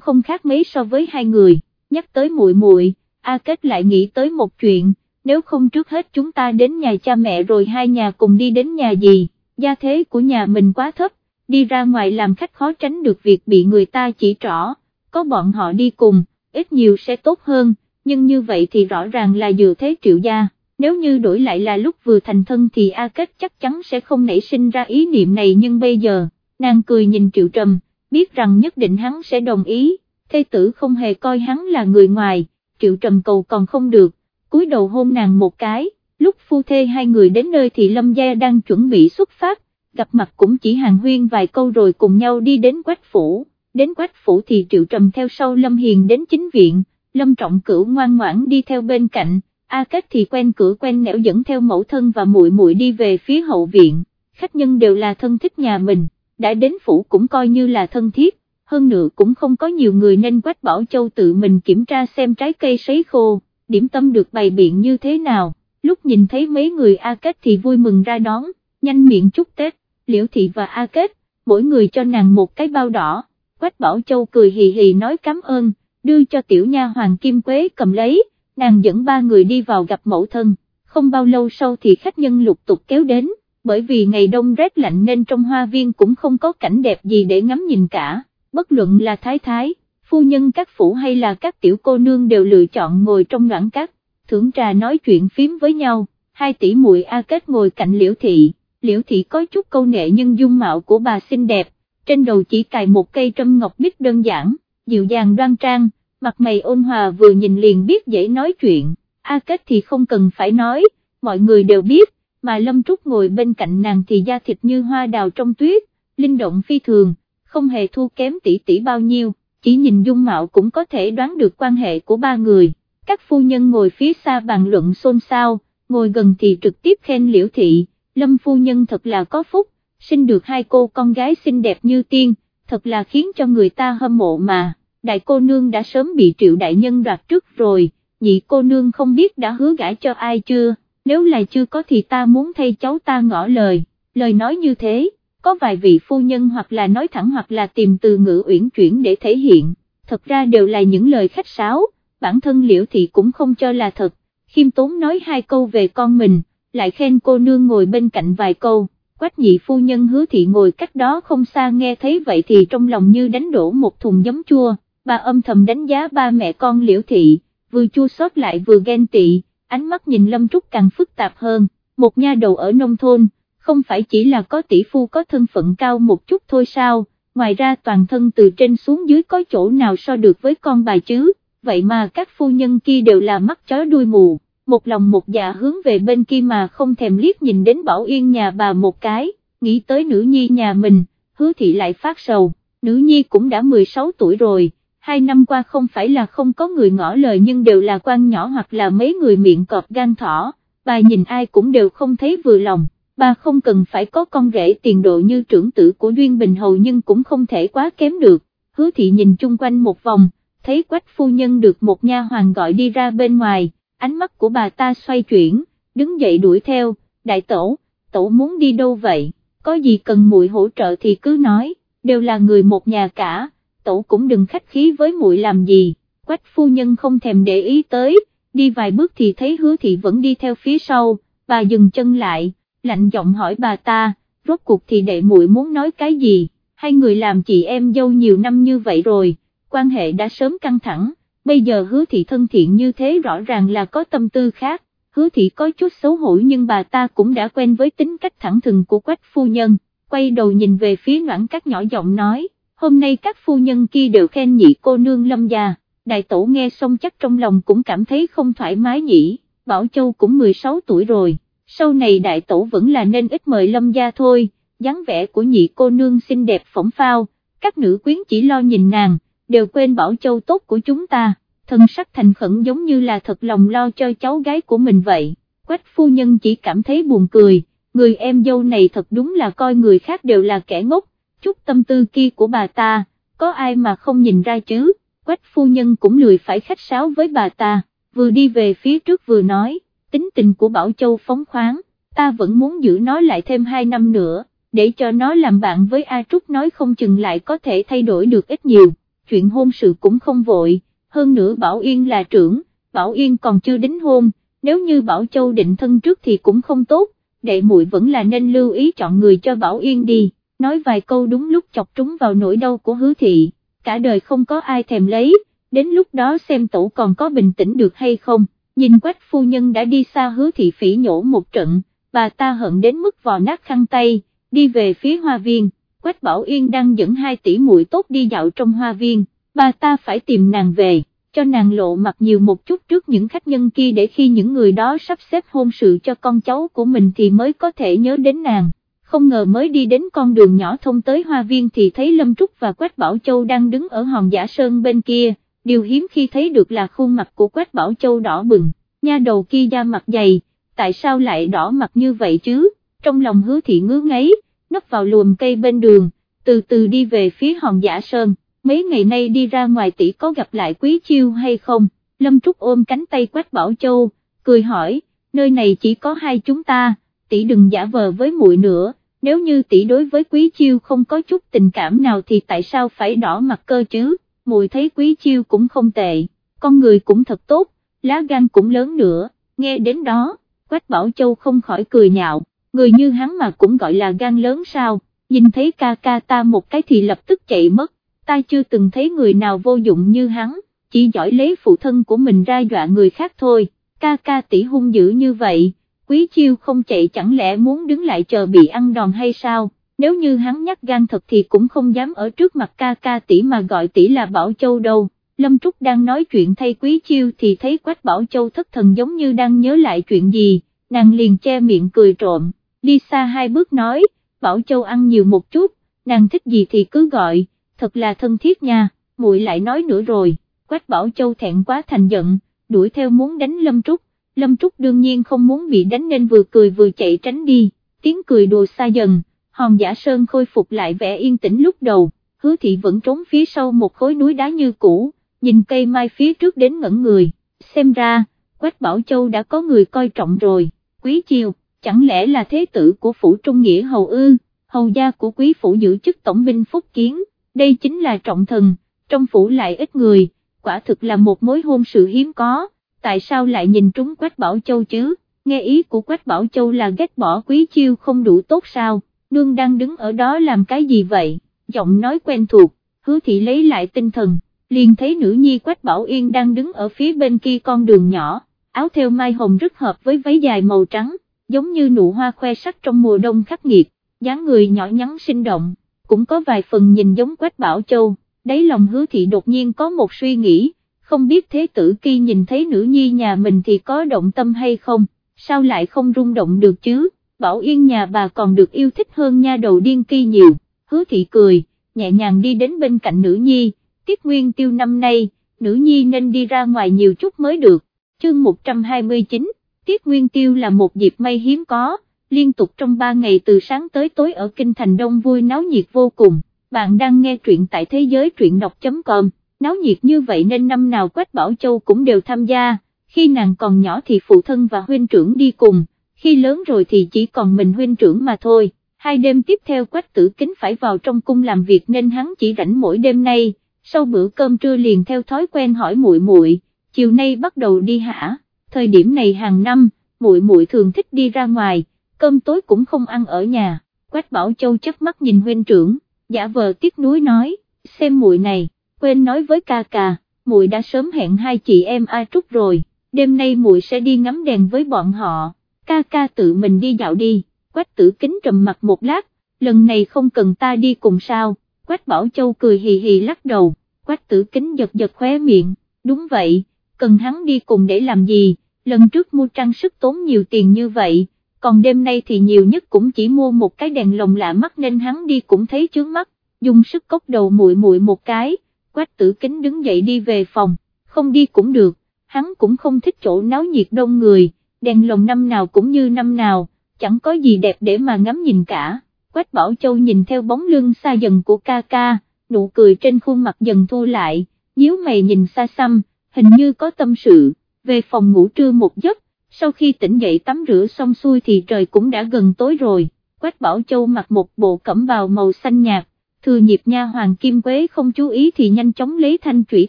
không khác mấy so với hai người, nhắc tới muội muội, A Kết lại nghĩ tới một chuyện, nếu không trước hết chúng ta đến nhà cha mẹ rồi hai nhà cùng đi đến nhà gì, gia thế của nhà mình quá thấp, đi ra ngoài làm khách khó tránh được việc bị người ta chỉ trỏ, có bọn họ đi cùng, ít nhiều sẽ tốt hơn, nhưng như vậy thì rõ ràng là dựa thế triệu gia, nếu như đổi lại là lúc vừa thành thân thì A Kết chắc chắn sẽ không nảy sinh ra ý niệm này nhưng bây giờ, nàng cười nhìn triệu trầm, biết rằng nhất định hắn sẽ đồng ý, thê tử không hề coi hắn là người ngoài, triệu trầm cầu còn không được, cúi đầu hôn nàng một cái, lúc phu thê hai người đến nơi thì Lâm Gia đang chuẩn bị xuất phát, gặp mặt cũng chỉ hàng huyên vài câu rồi cùng nhau đi đến quách phủ, đến quách phủ thì triệu trầm theo sau Lâm Hiền đến chính viện, Lâm Trọng Cửu ngoan ngoãn đi theo bên cạnh, A Kết thì quen cửa quen nẻo dẫn theo mẫu thân và muội muội đi về phía hậu viện, khách nhân đều là thân thích nhà mình, đã đến phủ cũng coi như là thân thiết, hơn nữa cũng không có nhiều người nên Quách Bảo Châu tự mình kiểm tra xem trái cây sấy khô, điểm tâm được bày biện như thế nào, lúc nhìn thấy mấy người A Kết thì vui mừng ra đón, nhanh miệng chúc Tết, Liễu Thị và A Kết, mỗi người cho nàng một cái bao đỏ, Quách Bảo Châu cười hì hì nói cảm ơn, đưa cho tiểu nha hoàng Kim Quế cầm lấy, nàng dẫn ba người đi vào gặp mẫu thân, không bao lâu sau thì khách nhân lục tục kéo đến, bởi vì ngày đông rét lạnh nên trong hoa viên cũng không có cảnh đẹp gì để ngắm nhìn cả, bất luận là thái thái, phu nhân các phủ hay là các tiểu cô nương đều lựa chọn ngồi trong đoạn cát, thưởng trà nói chuyện phím với nhau, hai tỷ muội A Kết ngồi cạnh liễu thị, liễu thị có chút câu nệ nhưng dung mạo của bà xinh đẹp, trên đầu chỉ cài một cây trâm ngọc bích đơn giản, dịu dàng đoan trang, mặt mày ôn hòa vừa nhìn liền biết dễ nói chuyện, A Kết thì không cần phải nói, mọi người đều biết, mà Lâm Trúc ngồi bên cạnh nàng thì da thịt như hoa đào trong tuyết, linh động phi thường, không hề thua kém tỷ tỷ bao nhiêu, chỉ nhìn dung mạo cũng có thể đoán được quan hệ của ba người, các phu nhân ngồi phía xa bàn luận xôn xao, ngồi gần thì trực tiếp khen liễu thị, Lâm phu nhân thật là có phúc, sinh được hai cô con gái xinh đẹp như tiên, thật là khiến cho người ta hâm mộ mà. Đại cô nương đã sớm bị triệu đại nhân đoạt trước rồi, nhị cô nương không biết đã hứa gãi cho ai chưa, nếu là chưa có thì ta muốn thay cháu ta ngỏ lời, lời nói như thế, có vài vị phu nhân hoặc là nói thẳng hoặc là tìm từ ngữ uyển chuyển để thể hiện, thật ra đều là những lời khách sáo, bản thân liễu thị cũng không cho là thật, khiêm tốn nói hai câu về con mình, lại khen cô nương ngồi bên cạnh vài câu. Quách nhị phu nhân hứa thị ngồi cách đó không xa nghe thấy vậy thì trong lòng như đánh đổ một thùng giấm chua, bà âm thầm đánh giá ba mẹ con liễu thị, vừa chua xót lại vừa ghen tị, ánh mắt nhìn Lâm Trúc càng phức tạp hơn, một nha đầu ở nông thôn, không phải chỉ là có tỷ phu có thân phận cao một chút thôi sao, ngoài ra toàn thân từ trên xuống dưới có chỗ nào so được với con bà chứ, vậy mà các phu nhân kia đều là mắt chó đuôi mù, một lòng một dạ hướng về bên kia mà không thèm liếc nhìn đến Bảo Yên nhà bà một cái, nghĩ tới nữ nhi nhà mình, hứa thị lại phát sầu, nữ nhi cũng đã 16 tuổi rồi hai năm qua không phải là không có người ngỏ lời nhưng đều là quan nhỏ hoặc là mấy người miệng cọp gan thỏ, bà nhìn ai cũng đều không thấy vừa lòng, bà không cần phải có con rể tiền độ như trưởng tử của Duyên Bình Hầu nhưng cũng không thể quá kém được, hứa thị nhìn chung quanh một vòng, thấy quách phu nhân được một nha hoàng gọi đi ra bên ngoài, ánh mắt của bà ta xoay chuyển, đứng dậy đuổi theo, đại tổ, tổ muốn đi đâu vậy, có gì cần muội hỗ trợ thì cứ nói, đều là người một nhà cả tổ cũng đừng khách khí với muội làm gì, quách phu nhân không thèm để ý tới, đi vài bước thì thấy hứa thị vẫn đi theo phía sau, bà dừng chân lại, lạnh giọng hỏi bà ta, rốt cuộc thì đệ muội muốn nói cái gì, hai người làm chị em dâu nhiều năm như vậy rồi, quan hệ đã sớm căng thẳng, bây giờ hứa thị thân thiện như thế rõ ràng là có tâm tư khác, hứa thị có chút xấu hổ nhưng bà ta cũng đã quen với tính cách thẳng thừng của quách phu nhân, quay đầu nhìn về phía noãn các nhỏ giọng nói, hôm nay các phu nhân kia đều khen nhị cô nương lâm gia, đại tổ nghe xong chắc trong lòng cũng cảm thấy không thoải mái nhỉ, Bảo Châu cũng 16 tuổi rồi, sau này đại tổ vẫn là nên ít mời lâm gia thôi, dáng vẻ của nhị cô nương xinh đẹp phỏng phao, các nữ quyến chỉ lo nhìn nàng, đều quên Bảo Châu tốt của chúng ta, thân sắc thành khẩn giống như là thật lòng lo cho cháu gái của mình vậy, quách phu nhân chỉ cảm thấy buồn cười, người em dâu này thật đúng là coi người khác đều là kẻ ngốc, chút tâm tư kia của bà ta, có ai mà không nhìn ra chứ, quách phu nhân cũng lười phải khách sáo với bà ta, vừa đi về phía trước vừa nói, tính tình của Bảo Châu phóng khoáng, ta vẫn muốn giữ nó lại thêm 2 năm nữa, để cho nó làm bạn với A Trúc nói không chừng lại có thể thay đổi được ít nhiều, chuyện hôn sự cũng không vội, hơn nữa Bảo Yên là trưởng, Bảo Yên còn chưa đính hôn, nếu như Bảo Châu định thân trước thì cũng không tốt, đệ muội vẫn là nên lưu ý chọn người cho Bảo Yên đi, nói vài câu đúng lúc chọc trúng vào nỗi đau của hứa thị, cả đời không có ai thèm lấy, đến lúc đó xem tổ còn có bình tĩnh được hay không, nhìn quách phu nhân đã đi xa hứa thị phỉ nhổ một trận, bà ta hận đến mức vò nát khăn tay, đi về phía hoa viên, quách bảo yên đang dẫn hai tỷ muội tốt đi dạo trong hoa viên, bà ta phải tìm nàng về cho nàng lộ mặt nhiều một chút trước những khách nhân kia để khi những người đó sắp xếp hôn sự cho con cháu của mình thì mới có thể nhớ đến nàng. Không ngờ mới đi đến con đường nhỏ thông tới hoa viên thì thấy Lâm Trúc và Quách Bảo Châu đang đứng ở hòn giả sơn bên kia, điều hiếm khi thấy được là khuôn mặt của Quách Bảo Châu đỏ bừng, nha đầu kia da mặt dày, tại sao lại đỏ mặt như vậy chứ, trong lòng hứa thị ngứa ngáy, nấp vào luồng cây bên đường, từ từ đi về phía hòn giả sơn. Mấy ngày nay đi ra ngoài tỷ có gặp lại quý chiêu hay không, Lâm Trúc ôm cánh tay Quách Bảo Châu, cười hỏi, nơi này chỉ có hai chúng ta, tỷ đừng giả vờ với muội nữa, nếu như tỷ đối với quý chiêu không có chút tình cảm nào thì tại sao phải đỏ mặt cơ chứ, muội thấy quý chiêu cũng không tệ, con người cũng thật tốt, lá gan cũng lớn nữa, nghe đến đó, Quách Bảo Châu không khỏi cười nhạo, người như hắn mà cũng gọi là gan lớn sao, nhìn thấy ca ca ta một cái thì lập tức chạy mất ta chưa từng thấy người nào vô dụng như hắn, chỉ giỏi lấy phụ thân của mình ra dọa người khác thôi, ca ca tỷ hung dữ như vậy, quý chiêu không chạy chẳng lẽ muốn đứng lại chờ bị ăn đòn hay sao, nếu như hắn nhắc gan thật thì cũng không dám ở trước mặt ca ca tỷ mà gọi tỷ là Bảo Châu đâu. Lâm Trúc đang nói chuyện thay Quý Chiêu thì thấy Quách Bảo Châu thất thần giống như đang nhớ lại chuyện gì, nàng liền che miệng cười trộm, đi xa hai bước nói, Bảo Châu ăn nhiều một chút, nàng thích gì thì cứ gọi, thật là thân thiết nha, muội lại nói nữa rồi, Quách Bảo Châu thẹn quá thành giận, đuổi theo muốn đánh Lâm Trúc, Lâm Trúc đương nhiên không muốn bị đánh nên vừa cười vừa chạy tránh đi, tiếng cười đùa xa dần, hòn giả sơn khôi phục lại vẻ yên tĩnh lúc đầu, hứa thị vẫn trốn phía sau một khối núi đá như cũ, nhìn cây mai phía trước đến ngẩn người, xem ra, Quách Bảo Châu đã có người coi trọng rồi, quý chiều, chẳng lẽ là thế tử của phủ trung nghĩa hầu ư, hầu gia của quý phủ giữ chức tổng binh phúc kiến đây chính là trọng thần, trong phủ lại ít người, quả thực là một mối hôn sự hiếm có, tại sao lại nhìn trúng Quách Bảo Châu chứ, nghe ý của Quách Bảo Châu là ghét bỏ quý chiêu không đủ tốt sao, nương đang đứng ở đó làm cái gì vậy, giọng nói quen thuộc, hứa thị lấy lại tinh thần, liền thấy nữ nhi Quách Bảo Yên đang đứng ở phía bên kia con đường nhỏ, áo theo mai hồng rất hợp với váy dài màu trắng, giống như nụ hoa khoe sắc trong mùa đông khắc nghiệt, dáng người nhỏ nhắn sinh động cũng có vài phần nhìn giống Quách Bảo Châu, đáy lòng hứa thị đột nhiên có một suy nghĩ, không biết thế tử khi nhìn thấy nữ nhi nhà mình thì có động tâm hay không, sao lại không rung động được chứ, Bảo Yên nhà bà còn được yêu thích hơn nha đầu điên kỳ nhiều, hứa thị cười, nhẹ nhàng đi đến bên cạnh nữ nhi, tiết nguyên tiêu năm nay, nữ nhi nên đi ra ngoài nhiều chút mới được, chương 129, tiết nguyên tiêu là một dịp may hiếm có liên tục trong 3 ngày từ sáng tới tối ở Kinh Thành Đông vui náo nhiệt vô cùng, bạn đang nghe truyện tại thế giới truyện đọc.com, náo nhiệt như vậy nên năm nào Quách Bảo Châu cũng đều tham gia, khi nàng còn nhỏ thì phụ thân và huynh trưởng đi cùng, khi lớn rồi thì chỉ còn mình huynh trưởng mà thôi, hai đêm tiếp theo Quách Tử Kính phải vào trong cung làm việc nên hắn chỉ rảnh mỗi đêm nay, sau bữa cơm trưa liền theo thói quen hỏi muội muội, chiều nay bắt đầu đi hả, thời điểm này hàng năm, muội muội thường thích đi ra ngoài cơm tối cũng không ăn ở nhà, Quách Bảo Châu chớp mắt nhìn huynh trưởng, giả vờ tiếc nuối nói, xem muội này, quên nói với ca ca, muội đã sớm hẹn hai chị em A Trúc rồi, đêm nay muội sẽ đi ngắm đèn với bọn họ, ca ca tự mình đi dạo đi, Quách tử kính trầm mặt một lát, lần này không cần ta đi cùng sao, Quách Bảo Châu cười hì hì lắc đầu, Quách tử kính giật giật khóe miệng, đúng vậy, cần hắn đi cùng để làm gì, lần trước mua trang sức tốn nhiều tiền như vậy còn đêm nay thì nhiều nhất cũng chỉ mua một cái đèn lồng lạ mắt nên hắn đi cũng thấy chướng mắt, dùng sức cốc đầu muội muội một cái, quách tử kính đứng dậy đi về phòng, không đi cũng được, hắn cũng không thích chỗ náo nhiệt đông người, đèn lồng năm nào cũng như năm nào, chẳng có gì đẹp để mà ngắm nhìn cả, quách bảo châu nhìn theo bóng lưng xa dần của ca ca, nụ cười trên khuôn mặt dần thu lại, nhíu mày nhìn xa xăm, hình như có tâm sự, về phòng ngủ trưa một giấc, sau khi tỉnh dậy tắm rửa xong xuôi thì trời cũng đã gần tối rồi, Quách Bảo Châu mặc một bộ cẩm bào màu xanh nhạt, thừa nhịp nha hoàng Kim Quế không chú ý thì nhanh chóng lấy thanh trụy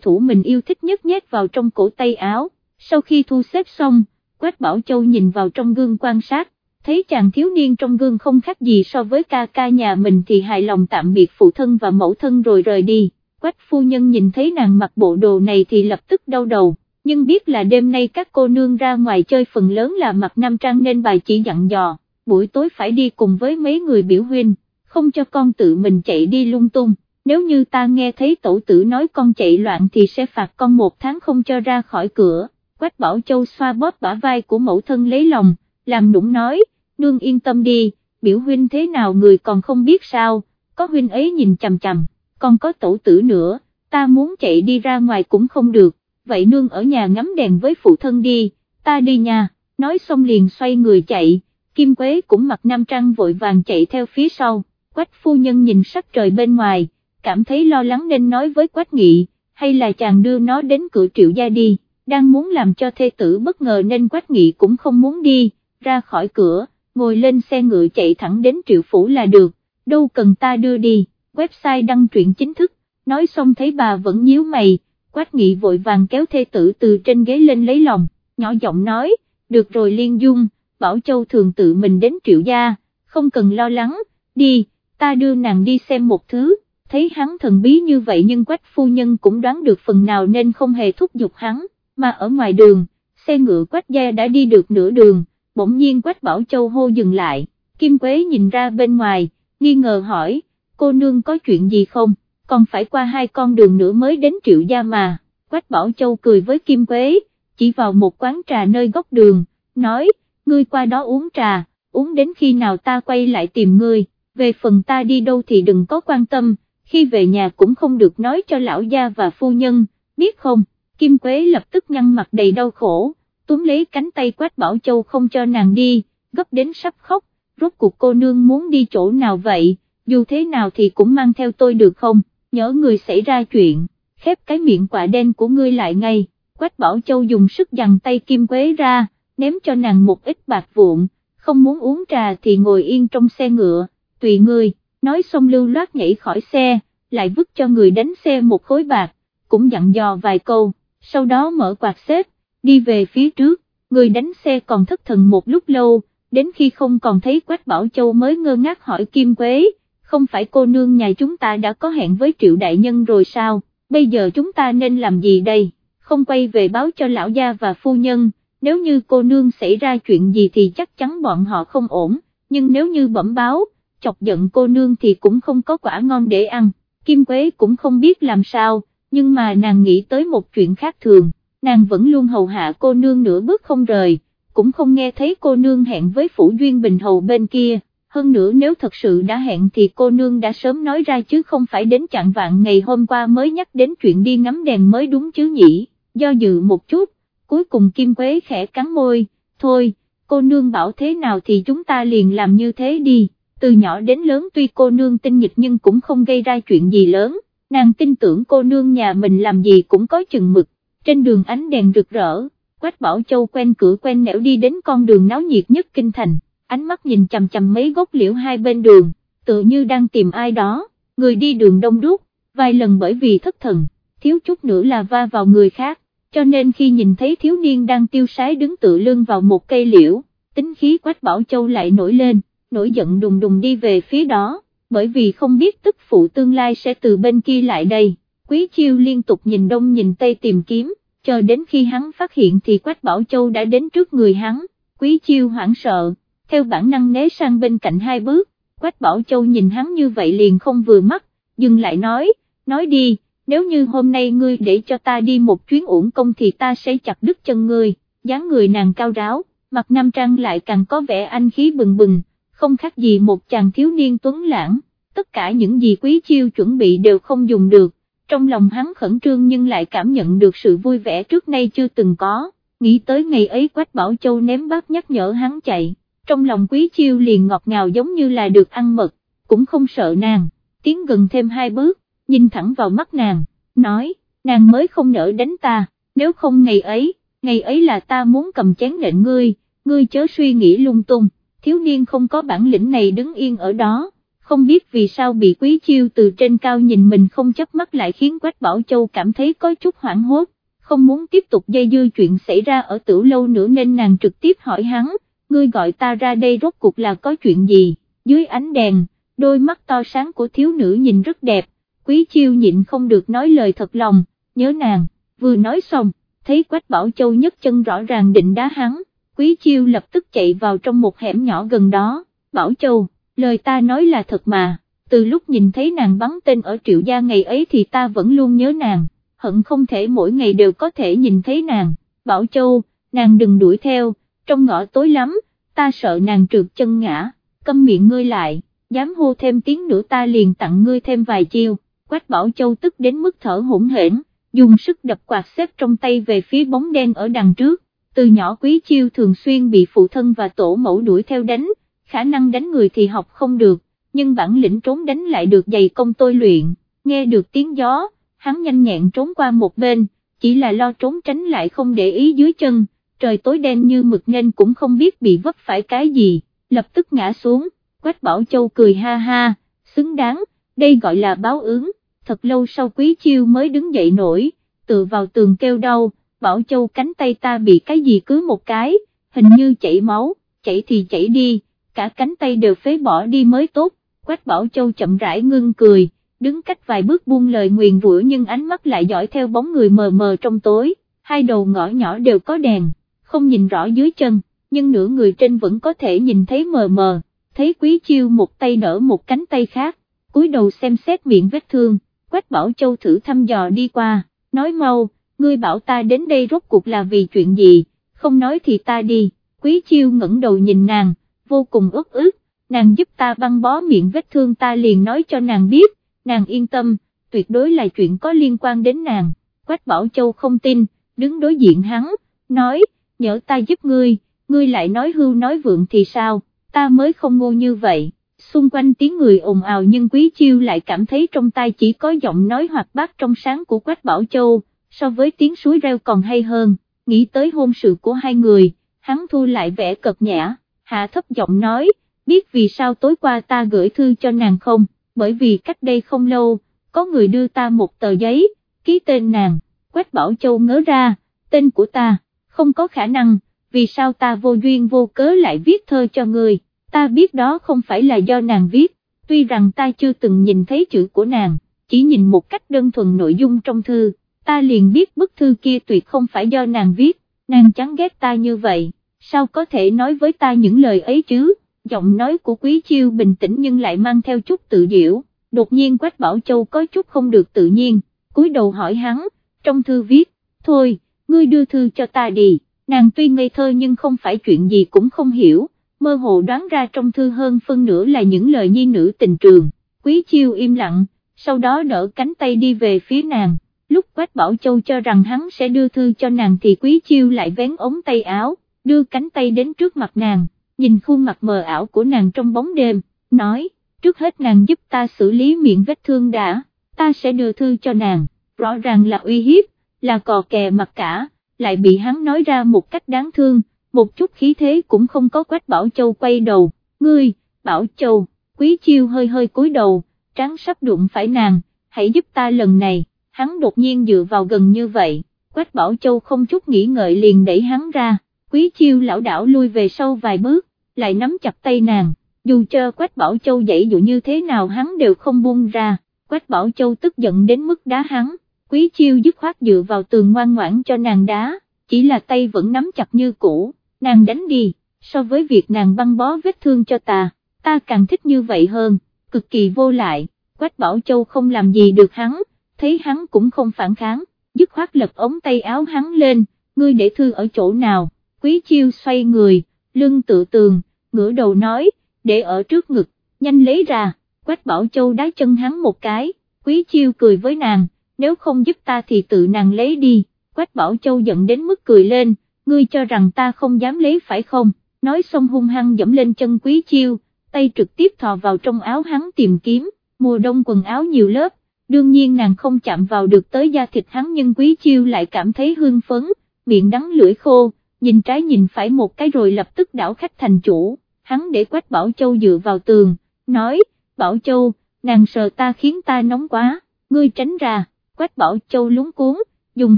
thủ mình yêu thích nhất nhét vào trong cổ tay áo, sau khi thu xếp xong, Quách Bảo Châu nhìn vào trong gương quan sát, thấy chàng thiếu niên trong gương không khác gì so với ca ca nhà mình thì hài lòng tạm biệt phụ thân và mẫu thân rồi rời đi, Quách phu nhân nhìn thấy nàng mặc bộ đồ này thì lập tức đau đầu nhưng biết là đêm nay các cô nương ra ngoài chơi phần lớn là mặc nam trang nên bài chỉ dặn dò, buổi tối phải đi cùng với mấy người biểu huynh, không cho con tự mình chạy đi lung tung, nếu như ta nghe thấy tổ tử nói con chạy loạn thì sẽ phạt con một tháng không cho ra khỏi cửa, Quách Bảo Châu xoa bóp bả vai của mẫu thân lấy lòng, làm nũng nói, nương yên tâm đi, biểu huynh thế nào người còn không biết sao, có huynh ấy nhìn chằm chằm, còn có tổ tử nữa, ta muốn chạy đi ra ngoài cũng không được vậy nương ở nhà ngắm đèn với phụ thân đi, ta đi nha, nói xong liền xoay người chạy, Kim Quế cũng mặc nam trang vội vàng chạy theo phía sau, quách phu nhân nhìn sắc trời bên ngoài, cảm thấy lo lắng nên nói với quách nghị, hay là chàng đưa nó đến cửa triệu gia đi, đang muốn làm cho thê tử bất ngờ nên quách nghị cũng không muốn đi, ra khỏi cửa, ngồi lên xe ngựa chạy thẳng đến triệu phủ là được, đâu cần ta đưa đi, website đăng truyện chính thức, nói xong thấy bà vẫn nhíu mày, Quách Nghị vội vàng kéo thê tử từ trên ghế lên lấy lòng, nhỏ giọng nói, được rồi Liên Dung, Bảo Châu thường tự mình đến triệu gia, không cần lo lắng, đi, ta đưa nàng đi xem một thứ, thấy hắn thần bí như vậy nhưng Quách phu nhân cũng đoán được phần nào nên không hề thúc giục hắn, mà ở ngoài đường, xe ngựa Quách gia đã đi được nửa đường, bỗng nhiên Quách Bảo Châu hô dừng lại, Kim Quế nhìn ra bên ngoài, nghi ngờ hỏi, cô nương có chuyện gì không? còn phải qua hai con đường nữa mới đến triệu gia mà, Quách Bảo Châu cười với Kim Quế, chỉ vào một quán trà nơi góc đường, nói, ngươi qua đó uống trà, uống đến khi nào ta quay lại tìm ngươi, về phần ta đi đâu thì đừng có quan tâm, khi về nhà cũng không được nói cho lão gia và phu nhân, biết không, Kim Quế lập tức nhăn mặt đầy đau khổ, túm lấy cánh tay Quách Bảo Châu không cho nàng đi, gấp đến sắp khóc, rốt cuộc cô nương muốn đi chỗ nào vậy, dù thế nào thì cũng mang theo tôi được không? nhớ người xảy ra chuyện, khép cái miệng quả đen của ngươi lại ngay, Quách Bảo Châu dùng sức dằn tay Kim Quế ra, ném cho nàng một ít bạc vụn, không muốn uống trà thì ngồi yên trong xe ngựa, tùy ngươi, nói xong lưu loát nhảy khỏi xe, lại vứt cho người đánh xe một khối bạc, cũng dặn dò vài câu, sau đó mở quạt xếp, đi về phía trước, người đánh xe còn thất thần một lúc lâu, đến khi không còn thấy Quách Bảo Châu mới ngơ ngác hỏi Kim Quế, không phải cô nương nhà chúng ta đã có hẹn với triệu đại nhân rồi sao, bây giờ chúng ta nên làm gì đây, không quay về báo cho lão gia và phu nhân, nếu như cô nương xảy ra chuyện gì thì chắc chắn bọn họ không ổn, nhưng nếu như bẩm báo, chọc giận cô nương thì cũng không có quả ngon để ăn, Kim Quế cũng không biết làm sao, nhưng mà nàng nghĩ tới một chuyện khác thường, nàng vẫn luôn hầu hạ cô nương nửa bước không rời, cũng không nghe thấy cô nương hẹn với Phủ Duyên Bình Hầu bên kia hơn nữa nếu thật sự đã hẹn thì cô nương đã sớm nói ra chứ không phải đến chặn vạn ngày hôm qua mới nhắc đến chuyện đi ngắm đèn mới đúng chứ nhỉ, do dự một chút, cuối cùng Kim Quế khẽ cắn môi, thôi, cô nương bảo thế nào thì chúng ta liền làm như thế đi, từ nhỏ đến lớn tuy cô nương tinh nghịch nhưng cũng không gây ra chuyện gì lớn, nàng tin tưởng cô nương nhà mình làm gì cũng có chừng mực, trên đường ánh đèn rực rỡ, Quách Bảo Châu quen cửa quen nẻo đi đến con đường náo nhiệt nhất kinh thành ánh mắt nhìn chằm chằm mấy gốc liễu hai bên đường, tự như đang tìm ai đó, người đi đường đông đúc, vài lần bởi vì thất thần, thiếu chút nữa là va vào người khác, cho nên khi nhìn thấy thiếu niên đang tiêu sái đứng tự lưng vào một cây liễu, tính khí quách bảo châu lại nổi lên, nổi giận đùng đùng đi về phía đó, bởi vì không biết tức phụ tương lai sẽ từ bên kia lại đây, quý chiêu liên tục nhìn đông nhìn tây tìm kiếm, chờ đến khi hắn phát hiện thì quách bảo châu đã đến trước người hắn, quý chiêu hoảng sợ theo bản năng né sang bên cạnh hai bước, Quách Bảo Châu nhìn hắn như vậy liền không vừa mắt, dừng lại nói, nói đi, nếu như hôm nay ngươi để cho ta đi một chuyến uổng công thì ta sẽ chặt đứt chân ngươi, dáng người nàng cao ráo, mặt nam trang lại càng có vẻ anh khí bừng bừng, không khác gì một chàng thiếu niên tuấn lãng, tất cả những gì quý chiêu chuẩn bị đều không dùng được, trong lòng hắn khẩn trương nhưng lại cảm nhận được sự vui vẻ trước nay chưa từng có, nghĩ tới ngày ấy Quách Bảo Châu ném bát nhắc nhở hắn chạy trong lòng quý chiêu liền ngọt ngào giống như là được ăn mật, cũng không sợ nàng, tiến gần thêm hai bước, nhìn thẳng vào mắt nàng, nói, nàng mới không nỡ đánh ta, nếu không ngày ấy, ngày ấy là ta muốn cầm chén lệnh ngươi, ngươi chớ suy nghĩ lung tung, thiếu niên không có bản lĩnh này đứng yên ở đó, không biết vì sao bị quý chiêu từ trên cao nhìn mình không chấp mắt lại khiến Quách Bảo Châu cảm thấy có chút hoảng hốt, không muốn tiếp tục dây dưa chuyện xảy ra ở tử lâu nữa nên nàng trực tiếp hỏi hắn, ngươi gọi ta ra đây rốt cuộc là có chuyện gì, dưới ánh đèn, đôi mắt to sáng của thiếu nữ nhìn rất đẹp, quý chiêu nhịn không được nói lời thật lòng, nhớ nàng, vừa nói xong, thấy Quách Bảo Châu nhấc chân rõ ràng định đá hắn, quý chiêu lập tức chạy vào trong một hẻm nhỏ gần đó, Bảo Châu, lời ta nói là thật mà, từ lúc nhìn thấy nàng bắn tên ở triệu gia ngày ấy thì ta vẫn luôn nhớ nàng, hận không thể mỗi ngày đều có thể nhìn thấy nàng, Bảo Châu, nàng đừng đuổi theo, trong ngõ tối lắm, ta sợ nàng trượt chân ngã, câm miệng ngươi lại, dám hô thêm tiếng nữa ta liền tặng ngươi thêm vài chiêu, Quách Bảo Châu tức đến mức thở hỗn hển, dùng sức đập quạt xếp trong tay về phía bóng đen ở đằng trước, từ nhỏ quý chiêu thường xuyên bị phụ thân và tổ mẫu đuổi theo đánh, khả năng đánh người thì học không được, nhưng bản lĩnh trốn đánh lại được dày công tôi luyện, nghe được tiếng gió, hắn nhanh nhẹn trốn qua một bên, chỉ là lo trốn tránh lại không để ý dưới chân, trời tối đen như mực nên cũng không biết bị vấp phải cái gì, lập tức ngã xuống, Quách Bảo Châu cười ha ha, xứng đáng, đây gọi là báo ứng, thật lâu sau quý chiêu mới đứng dậy nổi, tự vào tường kêu đau, Bảo Châu cánh tay ta bị cái gì cứ một cái, hình như chảy máu, chảy thì chảy đi, cả cánh tay đều phế bỏ đi mới tốt, Quách Bảo Châu chậm rãi ngưng cười, đứng cách vài bước buông lời nguyền rủa nhưng ánh mắt lại dõi theo bóng người mờ mờ trong tối, hai đầu ngõ nhỏ đều có đèn, không nhìn rõ dưới chân, nhưng nửa người trên vẫn có thể nhìn thấy mờ mờ, thấy Quý Chiêu một tay nở một cánh tay khác, cúi đầu xem xét miệng vết thương, Quách Bảo Châu thử thăm dò đi qua, nói mau, ngươi bảo ta đến đây rốt cuộc là vì chuyện gì, không nói thì ta đi, Quý Chiêu ngẩng đầu nhìn nàng, vô cùng ức ức, nàng giúp ta băng bó miệng vết thương ta liền nói cho nàng biết, nàng yên tâm, tuyệt đối là chuyện có liên quan đến nàng, Quách Bảo Châu không tin, đứng đối diện hắn, nói, nhỡ ta giúp ngươi, ngươi lại nói hưu nói vượng thì sao, ta mới không ngu như vậy, xung quanh tiếng người ồn ào nhưng Quý Chiêu lại cảm thấy trong tai chỉ có giọng nói hoạt bát trong sáng của Quách Bảo Châu, so với tiếng suối reo còn hay hơn, nghĩ tới hôn sự của hai người, hắn thu lại vẻ cật nhã hạ thấp giọng nói, biết vì sao tối qua ta gửi thư cho nàng không, bởi vì cách đây không lâu, có người đưa ta một tờ giấy, ký tên nàng, Quách Bảo Châu ngớ ra, tên của ta, không có khả năng, vì sao ta vô duyên vô cớ lại viết thơ cho người, ta biết đó không phải là do nàng viết, tuy rằng ta chưa từng nhìn thấy chữ của nàng, chỉ nhìn một cách đơn thuần nội dung trong thư, ta liền biết bức thư kia tuyệt không phải do nàng viết, nàng chán ghét ta như vậy sao có thể nói với ta những lời ấy chứ, giọng nói của Quý Chiêu bình tĩnh nhưng lại mang theo chút tự diễu, đột nhiên Quách Bảo Châu có chút không được tự nhiên, cúi đầu hỏi hắn, trong thư viết, thôi, ngươi đưa thư cho ta đi, nàng tuy ngây thơ nhưng không phải chuyện gì cũng không hiểu, mơ hồ đoán ra trong thư hơn phân nửa là những lời nhi nữ tình trường, Quý Chiêu im lặng, sau đó đỡ cánh tay đi về phía nàng. Lúc Quách Bảo Châu cho rằng hắn sẽ đưa thư cho nàng thì Quý Chiêu lại vén ống tay áo, đưa cánh tay đến trước mặt nàng, nhìn khuôn mặt mờ ảo của nàng trong bóng đêm, nói, trước hết nàng giúp ta xử lý miệng vết thương đã, ta sẽ đưa thư cho nàng, rõ ràng là uy hiếp, là cò kè mặt cả, lại bị hắn nói ra một cách đáng thương, một chút khí thế cũng không có quách Bảo Châu quay đầu, ngươi, Bảo Châu, quý chiêu hơi hơi cúi đầu, trắng sắp đụng phải nàng, hãy giúp ta lần này, hắn đột nhiên dựa vào gần như vậy, quách Bảo Châu không chút nghĩ ngợi liền đẩy hắn ra, quý chiêu lão đảo lui về sau vài bước, lại nắm chặt tay nàng, dù cho Quách Bảo Châu dậy dụ như thế nào hắn đều không buông ra, Quách Bảo Châu tức giận đến mức đá hắn, quý chiêu dứt khoát dựa vào tường ngoan ngoãn cho nàng đá, chỉ là tay vẫn nắm chặt như cũ, nàng đánh đi, so với việc nàng băng bó vết thương cho ta, ta càng thích như vậy hơn, cực kỳ vô lại, Quách Bảo Châu không làm gì được hắn, thấy hắn cũng không phản kháng, dứt khoát lật ống tay áo hắn lên, ngươi để thư ở chỗ nào, quý chiêu xoay người, lưng tự tường, ngửa đầu nói, để ở trước ngực, nhanh lấy ra, Quách Bảo Châu đá chân hắn một cái, quý chiêu cười với nàng, nếu không giúp ta thì tự nàng lấy đi, Quách Bảo Châu giận đến mức cười lên, ngươi cho rằng ta không dám lấy phải không, nói xong hung hăng dẫm lên chân quý chiêu, tay trực tiếp thò vào trong áo hắn tìm kiếm, mùa đông quần áo nhiều lớp, đương nhiên nàng không chạm vào được tới da thịt hắn nhưng quý chiêu lại cảm thấy hương phấn, miệng đắng lưỡi khô, nhìn trái nhìn phải một cái rồi lập tức đảo khách thành chủ, hắn để Quách Bảo Châu dựa vào tường, nói, Bảo Châu, nàng sợ ta khiến ta nóng quá, ngươi tránh ra, Quách Bảo Châu lúng cuốn, dùng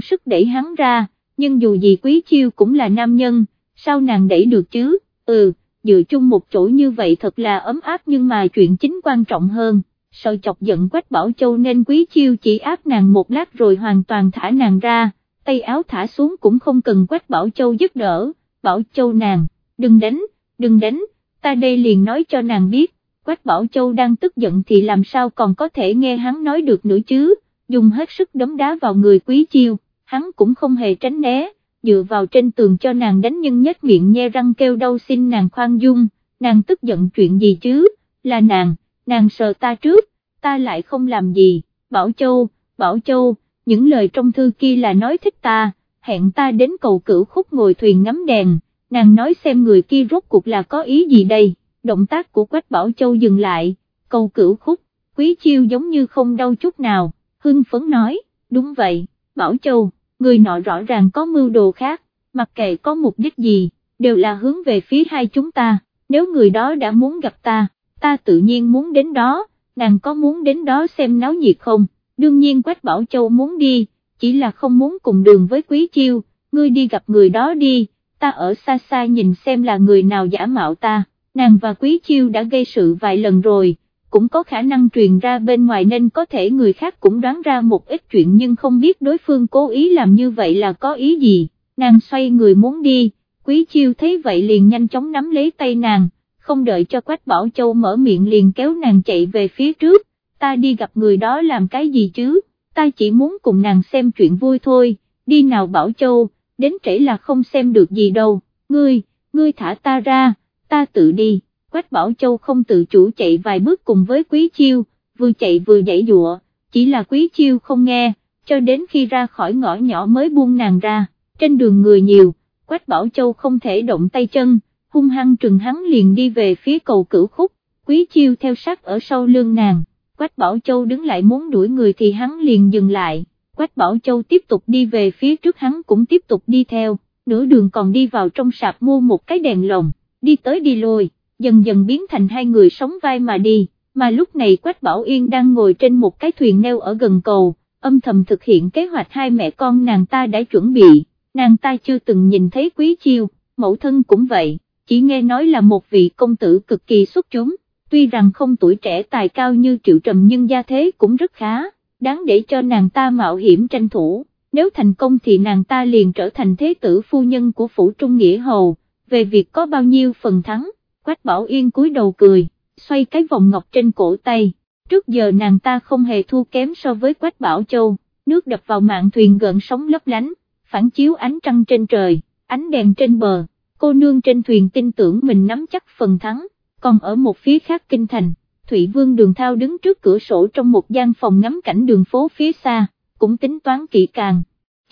sức đẩy hắn ra, nhưng dù gì Quý Chiêu cũng là nam nhân, sao nàng đẩy được chứ, ừ, dựa chung một chỗ như vậy thật là ấm áp nhưng mà chuyện chính quan trọng hơn, sợ chọc giận Quách Bảo Châu nên Quý Chiêu chỉ áp nàng một lát rồi hoàn toàn thả nàng ra, tay áo thả xuống cũng không cần Quách Bảo Châu giúp đỡ, Bảo Châu nàng, đừng đánh, đừng đánh, ta đây liền nói cho nàng biết, Quách Bảo Châu đang tức giận thì làm sao còn có thể nghe hắn nói được nữa chứ, dùng hết sức đấm đá vào người Quý Chiêu, hắn cũng không hề tránh né dựa vào trên tường cho nàng đánh nhưng nhếch miệng nhe răng kêu đau xin nàng khoan dung, nàng tức giận chuyện gì chứ, là nàng, nàng sợ ta trước, ta lại không làm gì, Bảo Châu, Bảo Châu, những lời trong thư kia là nói thích ta, hẹn ta đến cầu cửu khúc ngồi thuyền ngắm đèn, nàng nói xem người kia rốt cuộc là có ý gì đây, động tác của Quách Bảo Châu dừng lại, cầu cửu khúc, quý chiêu giống như không đau chút nào, hưng phấn nói, đúng vậy, Bảo Châu người nọ rõ ràng có mưu đồ khác, mặc kệ có mục đích gì, đều là hướng về phía hai chúng ta, nếu người đó đã muốn gặp ta, ta tự nhiên muốn đến đó, nàng có muốn đến đó xem náo nhiệt không, đương nhiên Quách Bảo Châu muốn đi, chỉ là không muốn cùng đường với Quý Chiêu, ngươi đi gặp người đó đi, ta ở xa xa nhìn xem là người nào giả mạo ta, nàng và Quý Chiêu đã gây sự vài lần rồi cũng có khả năng truyền ra bên ngoài nên có thể người khác cũng đoán ra một ít chuyện nhưng không biết đối phương cố ý làm như vậy là có ý gì, nàng xoay người muốn đi, quý chiêu thấy vậy liền nhanh chóng nắm lấy tay nàng, không đợi cho Quách Bảo Châu mở miệng liền kéo nàng chạy về phía trước, ta đi gặp người đó làm cái gì chứ, ta chỉ muốn cùng nàng xem chuyện vui thôi, đi nào Bảo Châu, đến trễ là không xem được gì đâu, ngươi, ngươi thả ta ra, ta tự đi. Quách Bảo Châu không tự chủ chạy vài bước cùng với Quý Chiêu, vừa chạy vừa dãy dụa, chỉ là Quý Chiêu không nghe, cho đến khi ra khỏi ngõ nhỏ mới buông nàng ra, trên đường người nhiều, Quách Bảo Châu không thể động tay chân, hung hăng trừng hắn liền đi về phía cầu cửu khúc, Quý Chiêu theo sát ở sau lưng nàng, Quách Bảo Châu đứng lại muốn đuổi người thì hắn liền dừng lại, Quách Bảo Châu tiếp tục đi về phía trước hắn cũng tiếp tục đi theo, nửa đường còn đi vào trong sạp mua một cái đèn lồng, đi tới đi lùi dần dần biến thành hai người sống vai mà đi, mà lúc này Quách Bảo Yên đang ngồi trên một cái thuyền neo ở gần cầu, âm thầm thực hiện kế hoạch hai mẹ con nàng ta đã chuẩn bị, nàng ta chưa từng nhìn thấy quý chiêu, mẫu thân cũng vậy, chỉ nghe nói là một vị công tử cực kỳ xuất chúng, tuy rằng không tuổi trẻ tài cao như triệu trầm nhưng gia thế cũng rất khá, đáng để cho nàng ta mạo hiểm tranh thủ, nếu thành công thì nàng ta liền trở thành thế tử phu nhân của phủ Trung Nghĩa Hầu, về việc có bao nhiêu phần thắng Quách Bảo Yên cúi đầu cười, xoay cái vòng ngọc trên cổ tay, trước giờ nàng ta không hề thua kém so với Quách Bảo Châu, nước đập vào mạng thuyền gợn sóng lấp lánh, phản chiếu ánh trăng trên trời, ánh đèn trên bờ, cô nương trên thuyền tin tưởng mình nắm chắc phần thắng, còn ở một phía khác kinh thành, Thụy Vương Đường Thao đứng trước cửa sổ trong một gian phòng ngắm cảnh đường phố phía xa, cũng tính toán kỹ càng.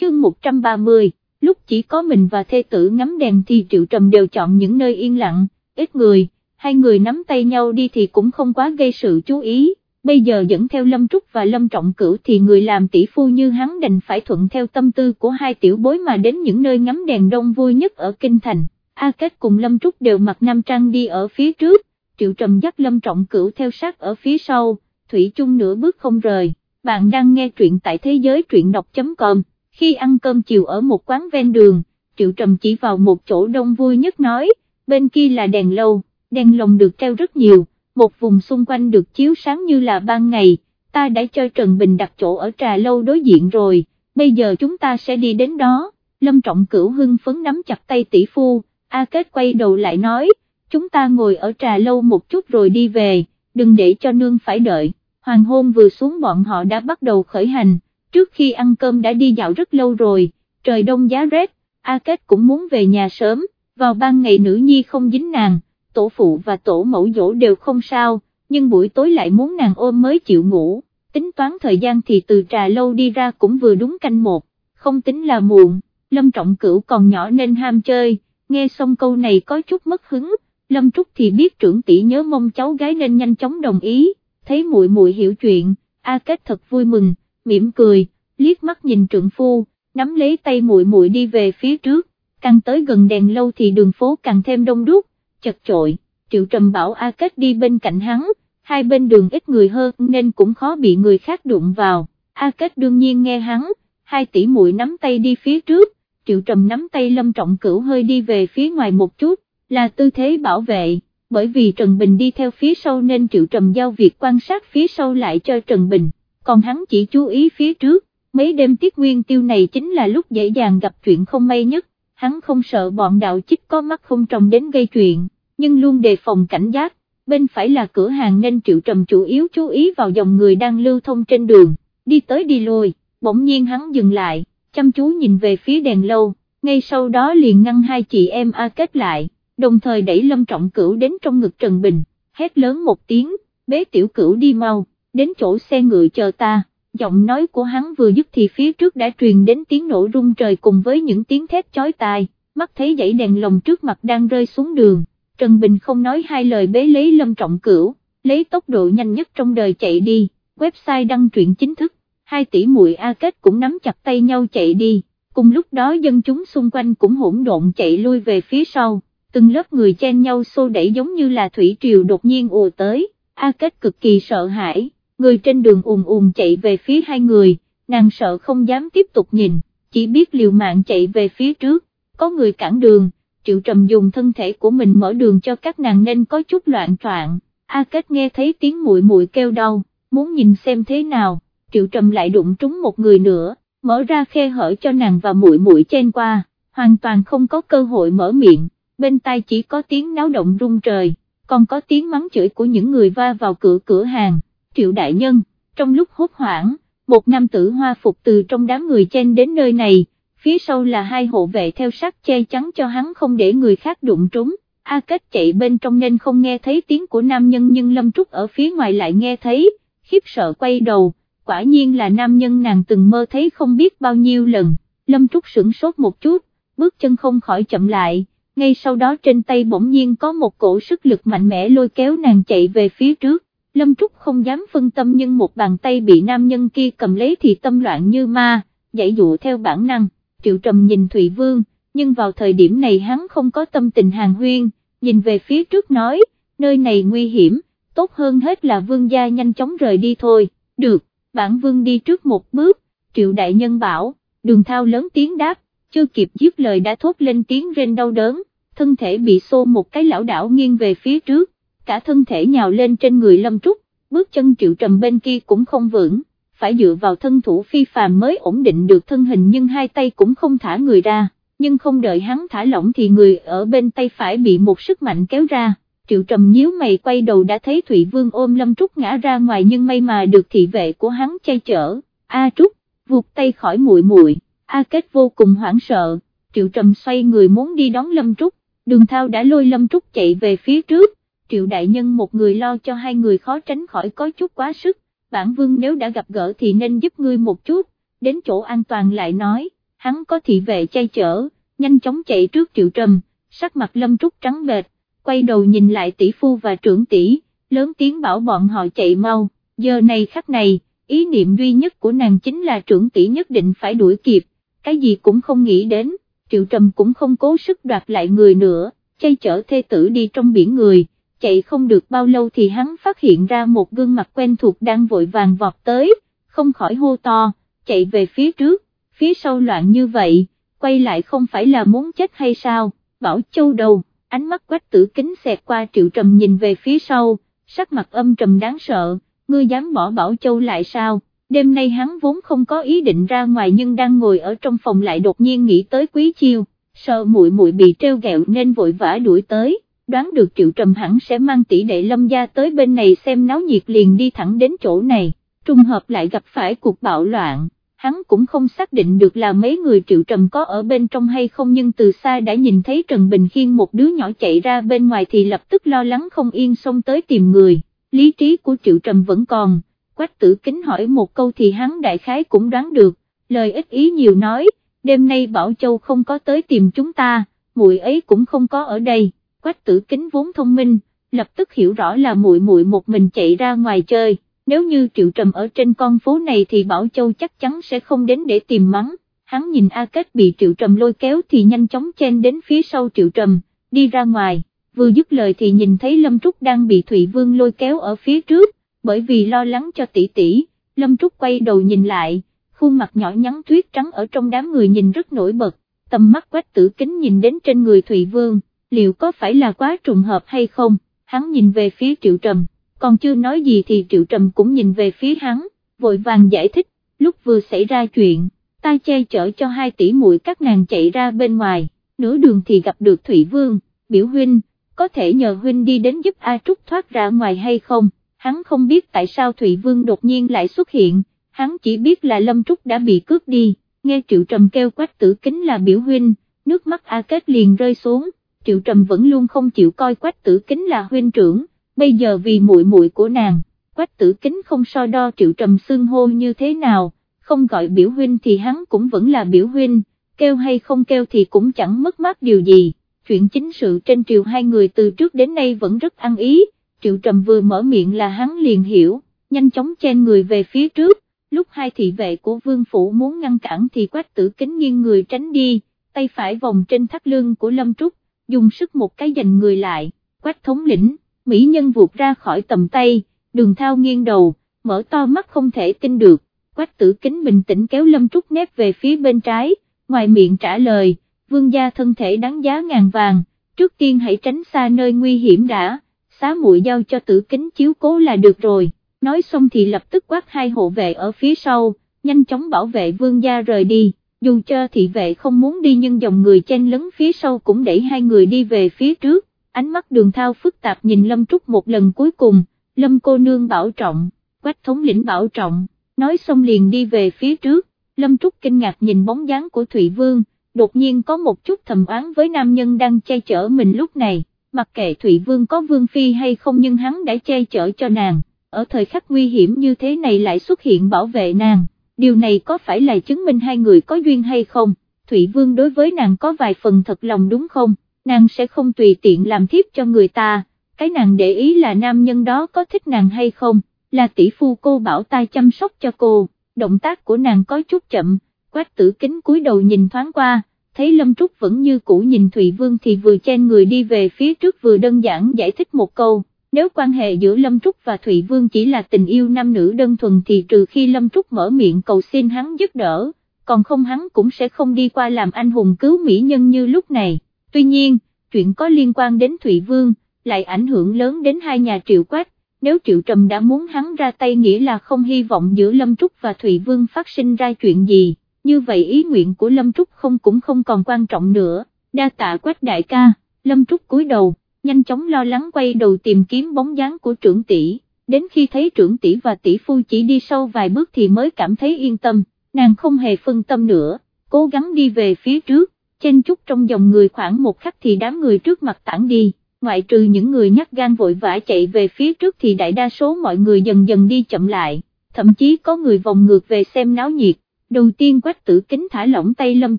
Chương 130, lúc chỉ có mình và thê tử ngắm đèn thì Triệu Trầm đều chọn những nơi yên lặng, ít người, hai người nắm tay nhau đi thì cũng không quá gây sự chú ý, bây giờ dẫn theo Lâm Trúc và Lâm Trọng Cửu thì người làm tỷ phu như hắn đành phải thuận theo tâm tư của hai tiểu bối mà đến những nơi ngắm đèn đông vui nhất ở Kinh Thành, A Kết cùng Lâm Trúc đều mặc nam trang đi ở phía trước, Triệu Trầm dắt Lâm Trọng Cửu theo sát ở phía sau, Thủy chung nửa bước không rời, bạn đang nghe truyện tại thế giới truyện đọc.com, khi ăn cơm chiều ở một quán ven đường, Triệu Trầm chỉ vào một chỗ đông vui nhất nói, bên kia là đèn lâu, đèn lồng được treo rất nhiều, một vùng xung quanh được chiếu sáng như là ban ngày, ta đã cho Trần Bình đặt chỗ ở trà lâu đối diện rồi, bây giờ chúng ta sẽ đi đến đó, Lâm Trọng Cửu hưng phấn nắm chặt tay tỷ phu, A Kết quay đầu lại nói, chúng ta ngồi ở trà lâu một chút rồi đi về, đừng để cho nương phải đợi, hoàng hôn vừa xuống bọn họ đã bắt đầu khởi hành, trước khi ăn cơm đã đi dạo rất lâu rồi, trời đông giá rét, A Kết cũng muốn về nhà sớm, vào ban ngày nữ nhi không dính nàng, tổ phụ và tổ mẫu dỗ đều không sao, nhưng buổi tối lại muốn nàng ôm mới chịu ngủ, tính toán thời gian thì từ trà lâu đi ra cũng vừa đúng canh một, không tính là muộn, Lâm Trọng Cửu còn nhỏ nên ham chơi, nghe xong câu này có chút mất hứng, Lâm Trúc thì biết trưởng tỷ nhớ mong cháu gái nên nhanh chóng đồng ý, thấy muội muội hiểu chuyện, A Kết thật vui mừng, mỉm cười, liếc mắt nhìn trượng phu, nắm lấy tay muội muội đi về phía trước, càng tới gần đèn lâu thì đường phố càng thêm đông đúc, chật chội, Triệu Trầm bảo A Kết đi bên cạnh hắn, hai bên đường ít người hơn nên cũng khó bị người khác đụng vào, A Kết đương nhiên nghe hắn, hai tỷ muội nắm tay đi phía trước, Triệu Trầm nắm tay Lâm Trọng Cửu hơi đi về phía ngoài một chút, là tư thế bảo vệ, bởi vì Trần Bình đi theo phía sau nên Triệu Trầm giao việc quan sát phía sau lại cho Trần Bình, còn hắn chỉ chú ý phía trước, mấy đêm tiết nguyên tiêu này chính là lúc dễ dàng gặp chuyện không may nhất, hắn không sợ bọn đạo chích có mắt không trồng đến gây chuyện, nhưng luôn đề phòng cảnh giác, bên phải là cửa hàng nên Triệu Trầm chủ yếu chú ý vào dòng người đang lưu thông trên đường, đi tới đi lui, bỗng nhiên hắn dừng lại, chăm chú nhìn về phía đèn lâu, ngay sau đó liền ngăn hai chị em A kết lại, đồng thời đẩy Lâm Trọng Cửu đến trong ngực Trần Bình, hét lớn một tiếng, bế tiểu cửu đi mau, đến chỗ xe ngựa chờ ta, giọng nói của hắn vừa dứt thì phía trước đã truyền đến tiếng nổ rung trời cùng với những tiếng thét chói tai, mắt thấy dãy đèn lồng trước mặt đang rơi xuống đường, Trần Bình không nói hai lời bế lấy Lâm Trọng Cửu, lấy tốc độ nhanh nhất trong đời chạy đi, website đăng truyện chính thức, hai tỷ muội A Kết cũng nắm chặt tay nhau chạy đi, cùng lúc đó dân chúng xung quanh cũng hỗn độn chạy lui về phía sau, từng lớp người chen nhau xô đẩy giống như là thủy triều đột nhiên ùa tới, A Kết cực kỳ sợ hãi, người trên đường ùm ùm chạy về phía hai người, nàng sợ không dám tiếp tục nhìn, chỉ biết liều mạng chạy về phía trước, có người cản đường, Triệu Trầm dùng thân thể của mình mở đường cho các nàng nên có chút loạn troạn, A Kết nghe thấy tiếng muội muội kêu đau, muốn nhìn xem thế nào, Triệu Trầm lại đụng trúng một người nữa, mở ra khe hở cho nàng và muội muội chen qua, hoàn toàn không có cơ hội mở miệng, bên tai chỉ có tiếng náo động rung trời, còn có tiếng mắng chửi của những người va vào cửa cửa hàng, Triệu Đại Nhân, trong lúc hốt hoảng, một nam tử hoa phục từ trong đám người chen đến nơi này, phía sau là hai hộ vệ theo sát che chắn cho hắn không để người khác đụng trúng. A Kết chạy bên trong nên không nghe thấy tiếng của nam nhân nhưng Lâm Trúc ở phía ngoài lại nghe thấy, khiếp sợ quay đầu, quả nhiên là nam nhân nàng từng mơ thấy không biết bao nhiêu lần, Lâm Trúc sửng sốt một chút, bước chân không khỏi chậm lại, ngay sau đó trên tay bỗng nhiên có một cổ sức lực mạnh mẽ lôi kéo nàng chạy về phía trước, Lâm Trúc không dám phân tâm nhưng một bàn tay bị nam nhân kia cầm lấy thì tâm loạn như ma, dãy dụ theo bản năng. Triệu Trầm nhìn Thụy Vương, nhưng vào thời điểm này hắn không có tâm tình hàng huyên, nhìn về phía trước nói, nơi này nguy hiểm, tốt hơn hết là vương gia nhanh chóng rời đi thôi, được, bản vương đi trước một bước, Triệu Đại Nhân bảo, đường thao lớn tiếng đáp, chưa kịp dứt lời đã thốt lên tiếng rên đau đớn, thân thể bị xô một cái lão đảo nghiêng về phía trước, cả thân thể nhào lên trên người Lâm Trúc, bước chân Triệu Trầm bên kia cũng không vững phải dựa vào thân thủ phi phàm mới ổn định được thân hình nhưng hai tay cũng không thả người ra, nhưng không đợi hắn thả lỏng thì người ở bên tay phải bị một sức mạnh kéo ra. Triệu trầm nhíu mày quay đầu đã thấy Thụy Vương ôm Lâm Trúc ngã ra ngoài nhưng may mà được thị vệ của hắn che chở, A Trúc, vuột tay khỏi muội muội. A Kết vô cùng hoảng sợ, Triệu trầm xoay người muốn đi đón Lâm Trúc, đường thao đã lôi Lâm Trúc chạy về phía trước, Triệu đại nhân một người lo cho hai người khó tránh khỏi có chút quá sức, bản vương nếu đã gặp gỡ thì nên giúp ngươi một chút, đến chỗ an toàn lại nói, hắn có thị vệ chay chở, nhanh chóng chạy trước triệu trầm, sắc mặt lâm trúc trắng bệt, quay đầu nhìn lại tỷ phu và trưởng tỷ, lớn tiếng bảo bọn họ chạy mau, giờ này khắc này, ý niệm duy nhất của nàng chính là trưởng tỷ nhất định phải đuổi kịp, cái gì cũng không nghĩ đến, triệu trầm cũng không cố sức đoạt lại người nữa, chay chở thê tử đi trong biển người chạy không được bao lâu thì hắn phát hiện ra một gương mặt quen thuộc đang vội vàng vọt tới, không khỏi hô to, chạy về phía trước, phía sau loạn như vậy, quay lại không phải là muốn chết hay sao, bảo châu đầu, ánh mắt quách tử kính xẹt qua triệu trầm nhìn về phía sau, sắc mặt âm trầm đáng sợ, ngươi dám bỏ bảo châu lại sao, đêm nay hắn vốn không có ý định ra ngoài nhưng đang ngồi ở trong phòng lại đột nhiên nghĩ tới quý chiêu, sợ muội muội bị treo gẹo nên vội vã đuổi tới đoán được Triệu Trầm hẳn sẽ mang tỷ đệ lâm gia tới bên này xem náo nhiệt liền đi thẳng đến chỗ này, trùng hợp lại gặp phải cuộc bạo loạn, hắn cũng không xác định được là mấy người Triệu Trầm có ở bên trong hay không nhưng từ xa đã nhìn thấy Trần Bình Khiên một đứa nhỏ chạy ra bên ngoài thì lập tức lo lắng không yên xông tới tìm người, lý trí của Triệu Trầm vẫn còn, quách tử kính hỏi một câu thì hắn đại khái cũng đoán được, lời ít ý nhiều nói, đêm nay Bảo Châu không có tới tìm chúng ta, muội ấy cũng không có ở đây quách tử kính vốn thông minh, lập tức hiểu rõ là muội muội một mình chạy ra ngoài chơi, nếu như triệu trầm ở trên con phố này thì Bảo Châu chắc chắn sẽ không đến để tìm mắng, hắn nhìn A Kết bị Triệu Trầm lôi kéo thì nhanh chóng chen đến phía sau Triệu Trầm, đi ra ngoài, vừa dứt lời thì nhìn thấy Lâm Trúc đang bị Thụy Vương lôi kéo ở phía trước, bởi vì lo lắng cho tỷ tỷ, Lâm Trúc quay đầu nhìn lại, khuôn mặt nhỏ nhắn tuyết trắng ở trong đám người nhìn rất nổi bật, tầm mắt quách tử kính nhìn đến trên người Thụy Vương, liệu có phải là quá trùng hợp hay không, hắn nhìn về phía Triệu Trầm, còn chưa nói gì thì Triệu Trầm cũng nhìn về phía hắn, vội vàng giải thích, lúc vừa xảy ra chuyện, ta che chở cho hai tỷ muội các nàng chạy ra bên ngoài, nửa đường thì gặp được Thụy Vương, biểu huynh, có thể nhờ huynh đi đến giúp A Trúc thoát ra ngoài hay không, hắn không biết tại sao Thụy Vương đột nhiên lại xuất hiện, hắn chỉ biết là Lâm Trúc đã bị cướp đi, nghe Triệu Trầm kêu quách tử kính là biểu huynh, nước mắt A Kết liền rơi xuống, Triệu Trầm vẫn luôn không chịu coi quách tử kính là huynh trưởng, bây giờ vì muội muội của nàng, quách tử kính không so đo Triệu Trầm xương hô như thế nào, không gọi biểu huynh thì hắn cũng vẫn là biểu huynh, kêu hay không kêu thì cũng chẳng mất mát điều gì, chuyện chính sự trên triều hai người từ trước đến nay vẫn rất ăn ý, Triệu Trầm vừa mở miệng là hắn liền hiểu, nhanh chóng chen người về phía trước, lúc hai thị vệ của vương phủ muốn ngăn cản thì quách tử kính nghiêng người tránh đi, tay phải vòng trên thắt lưng của Lâm Trúc, dùng sức một cái giành người lại, quách thống lĩnh, mỹ nhân vụt ra khỏi tầm tay, đường thao nghiêng đầu, mở to mắt không thể tin được, quách tử kính bình tĩnh kéo Lâm Trúc nép về phía bên trái, ngoài miệng trả lời, vương gia thân thể đáng giá ngàn vàng, trước tiên hãy tránh xa nơi nguy hiểm đã, xá muội giao cho tử kính chiếu cố là được rồi nói xong thì lập tức quát hai hộ vệ ở phía sau, nhanh chóng bảo vệ vương gia rời đi, dù cho thị vệ không muốn đi nhưng dòng người chen lấn phía sau cũng đẩy hai người đi về phía trước, ánh mắt đường thao phức tạp nhìn Lâm Trúc một lần cuối cùng, Lâm cô nương bảo trọng, quách thống lĩnh bảo trọng, nói xong liền đi về phía trước, Lâm Trúc kinh ngạc nhìn bóng dáng của Thụy Vương, đột nhiên có một chút thầm oán với nam nhân đang che chở mình lúc này, mặc kệ Thụy Vương có Vương Phi hay không nhưng hắn đã che chở cho nàng. Ở thời khắc nguy hiểm như thế này lại xuất hiện bảo vệ nàng, điều này có phải là chứng minh hai người có duyên hay không, Thụy Vương đối với nàng có vài phần thật lòng đúng không, nàng sẽ không tùy tiện làm thiếp cho người ta, cái nàng để ý là nam nhân đó có thích nàng hay không, là tỷ phu cô bảo ta chăm sóc cho cô, động tác của nàng có chút chậm, Quách tử kính cúi đầu nhìn thoáng qua, thấy Lâm Trúc vẫn như cũ nhìn Thụy Vương thì vừa chen người đi về phía trước vừa đơn giản giải thích một câu nếu quan hệ giữa Lâm Trúc và Thụy Vương chỉ là tình yêu nam nữ đơn thuần thì trừ khi Lâm Trúc mở miệng cầu xin hắn giúp đỡ, còn không hắn cũng sẽ không đi qua làm anh hùng cứu mỹ nhân như lúc này, tuy nhiên, chuyện có liên quan đến Thụy Vương, lại ảnh hưởng lớn đến hai nhà triệu quách, nếu triệu trầm đã muốn hắn ra tay nghĩa là không hy vọng giữa Lâm Trúc và Thụy Vương phát sinh ra chuyện gì, như vậy ý nguyện của Lâm Trúc không cũng không còn quan trọng nữa, đa tạ quách đại ca, Lâm Trúc cúi đầu nhanh chóng lo lắng quay đầu tìm kiếm bóng dáng của trưởng tỷ, đến khi thấy trưởng tỷ và tỷ phu chỉ đi sâu vài bước thì mới cảm thấy yên tâm, nàng không hề phân tâm nữa, cố gắng đi về phía trước, chen chút trong dòng người khoảng một khắc thì đám người trước mặt tản đi, ngoại trừ những người nhắc gan vội vã chạy về phía trước thì đại đa số mọi người dần dần đi chậm lại, thậm chí có người vòng ngược về xem náo nhiệt, đầu tiên quách tử kính thả lỏng tay Lâm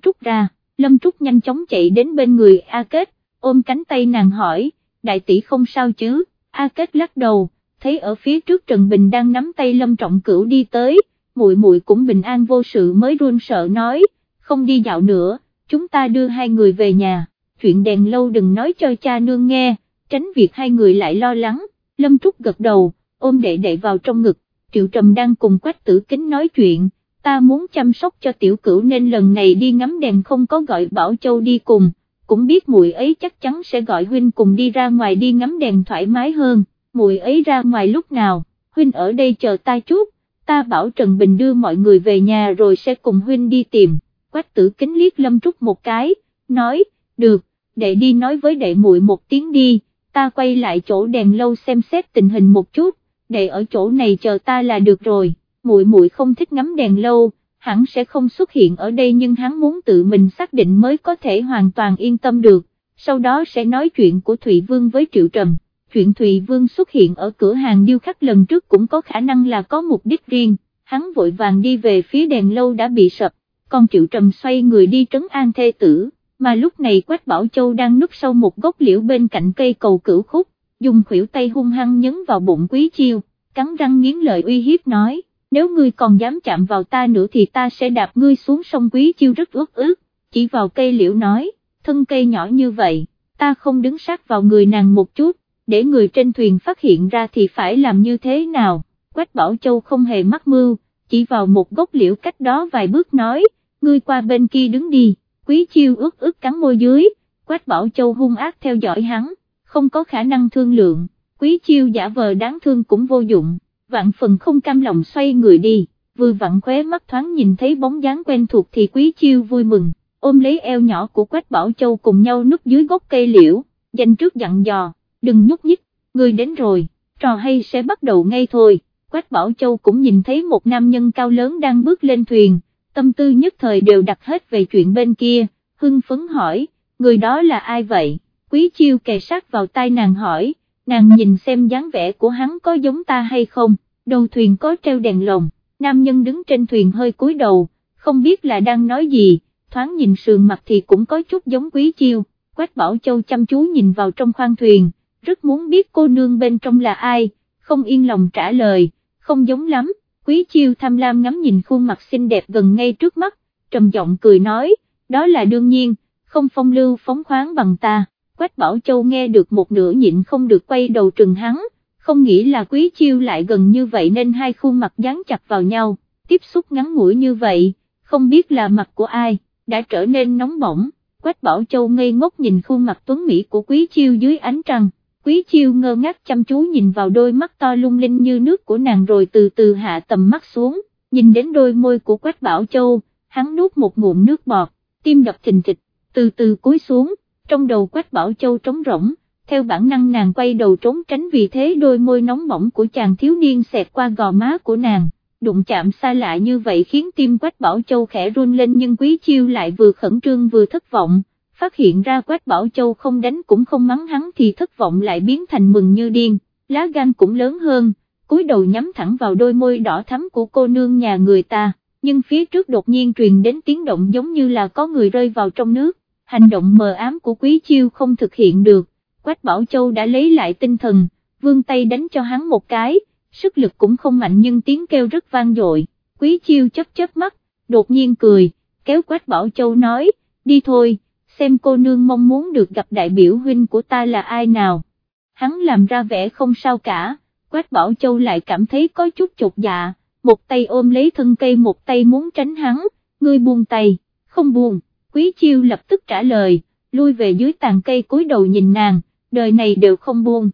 Trúc ra, Lâm Trúc nhanh chóng chạy đến bên người A Kết, ôm cánh tay nàng hỏi, đại tỷ không sao chứ, A Kết lắc đầu, thấy ở phía trước Trần Bình đang nắm tay Lâm Trọng Cửu đi tới, muội muội cũng bình an vô sự mới run sợ nói, không đi dạo nữa, chúng ta đưa hai người về nhà, chuyện đèn lâu đừng nói cho cha nương nghe, tránh việc hai người lại lo lắng, Lâm Trúc gật đầu, ôm đệ đệ vào trong ngực, Triệu Trầm đang cùng Quách Tử Kính nói chuyện, ta muốn chăm sóc cho tiểu cửu nên lần này đi ngắm đèn không có gọi Bảo Châu đi cùng cũng biết muội ấy chắc chắn sẽ gọi huynh cùng đi ra ngoài đi ngắm đèn thoải mái hơn, muội ấy ra ngoài lúc nào, huynh ở đây chờ ta chút, ta bảo Trần Bình đưa mọi người về nhà rồi sẽ cùng huynh đi tìm, quách tử kính liếc Lâm Trúc một cái, nói, được, đệ đi nói với đệ muội một tiếng đi, ta quay lại chỗ đèn lâu xem xét tình hình một chút, đệ ở chỗ này chờ ta là được rồi, muội muội không thích ngắm đèn lâu, hắn sẽ không xuất hiện ở đây nhưng hắn muốn tự mình xác định mới có thể hoàn toàn yên tâm được, sau đó sẽ nói chuyện của Thụy Vương với Triệu Trầm. Chuyện Thụy Vương xuất hiện ở cửa hàng điêu khắc lần trước cũng có khả năng là có mục đích riêng, hắn vội vàng đi về phía đèn lâu đã bị sập, còn Triệu Trầm xoay người đi trấn an thê tử, mà lúc này Quách Bảo Châu đang núp sau một gốc liễu bên cạnh cây cầu cửu khúc, dùng khuỷu tay hung hăng nhấn vào bụng Quý Chiêu, cắn răng nghiến lợi uy hiếp nói nếu ngươi còn dám chạm vào ta nữa thì ta sẽ đạp ngươi xuống sông Quý Chiêu rất ướt ướt, chỉ vào cây liễu nói, thân cây nhỏ như vậy, ta không đứng sát vào người nàng một chút, để người trên thuyền phát hiện ra thì phải làm như thế nào, Quách Bảo Châu không hề mắc mưu, chỉ vào một gốc liễu cách đó vài bước nói, ngươi qua bên kia đứng đi, Quý Chiêu ướt ướt cắn môi dưới, Quách Bảo Châu hung ác theo dõi hắn, không có khả năng thương lượng, Quý Chiêu giả vờ đáng thương cũng vô dụng vạn phần không cam lòng xoay người đi, vừa vặn khóe mắt thoáng nhìn thấy bóng dáng quen thuộc thì quý chiêu vui mừng, ôm lấy eo nhỏ của Quách Bảo Châu cùng nhau núp dưới gốc cây liễu, dành trước dặn dò, đừng nhúc nhích, người đến rồi, trò hay sẽ bắt đầu ngay thôi, Quách Bảo Châu cũng nhìn thấy một nam nhân cao lớn đang bước lên thuyền, tâm tư nhất thời đều đặt hết về chuyện bên kia, hưng phấn hỏi, người đó là ai vậy, quý chiêu kề sát vào tai nàng hỏi, nàng nhìn xem dáng vẻ của hắn có giống ta hay không, đầu thuyền có treo đèn lồng, nam nhân đứng trên thuyền hơi cúi đầu, không biết là đang nói gì, thoáng nhìn sườn mặt thì cũng có chút giống quý chiêu, Quách Bảo Châu chăm chú nhìn vào trong khoang thuyền, rất muốn biết cô nương bên trong là ai, không yên lòng trả lời, không giống lắm, quý chiêu tham lam ngắm nhìn khuôn mặt xinh đẹp gần ngay trước mắt, trầm giọng cười nói, đó là đương nhiên, không phong lưu phóng khoáng bằng ta. Quách Bảo Châu nghe được một nửa nhịn không được quay đầu trừng hắn, không nghĩ là quý chiêu lại gần như vậy nên hai khuôn mặt dán chặt vào nhau, tiếp xúc ngắn ngủi như vậy, không biết là mặt của ai, đã trở nên nóng bỏng, Quách Bảo Châu ngây ngốc nhìn khuôn mặt tuấn Mỹ của quý chiêu dưới ánh trăng, quý chiêu ngơ ngác chăm chú nhìn vào đôi mắt to lung linh như nước của nàng rồi từ từ hạ tầm mắt xuống, nhìn đến đôi môi của Quách Bảo Châu, hắn nuốt một ngụm nước bọt, tim đập thình thịch, từ từ cúi xuống trong đầu Quách Bảo Châu trống rỗng, theo bản năng nàng quay đầu trốn tránh vì thế đôi môi nóng bỏng của chàng thiếu niên xẹt qua gò má của nàng, đụng chạm xa lạ như vậy khiến tim Quách Bảo Châu khẽ run lên nhưng Quý Chiêu lại vừa khẩn trương vừa thất vọng, phát hiện ra Quách Bảo Châu không đánh cũng không mắng hắn thì thất vọng lại biến thành mừng như điên, lá gan cũng lớn hơn, cúi đầu nhắm thẳng vào đôi môi đỏ thắm của cô nương nhà người ta, nhưng phía trước đột nhiên truyền đến tiếng động giống như là có người rơi vào trong nước hành động mờ ám của Quý Chiêu không thực hiện được, Quách Bảo Châu đã lấy lại tinh thần, vương tay đánh cho hắn một cái, sức lực cũng không mạnh nhưng tiếng kêu rất vang dội, Quý Chiêu chấp chớp mắt, đột nhiên cười, kéo Quách Bảo Châu nói, đi thôi, xem cô nương mong muốn được gặp đại biểu huynh của ta là ai nào. Hắn làm ra vẻ không sao cả, Quách Bảo Châu lại cảm thấy có chút chột dạ, một tay ôm lấy thân cây một tay muốn tránh hắn, ngươi buông tay, không buông. Quý Chiêu lập tức trả lời, lui về dưới tàn cây cúi đầu nhìn nàng, đời này đều không buông,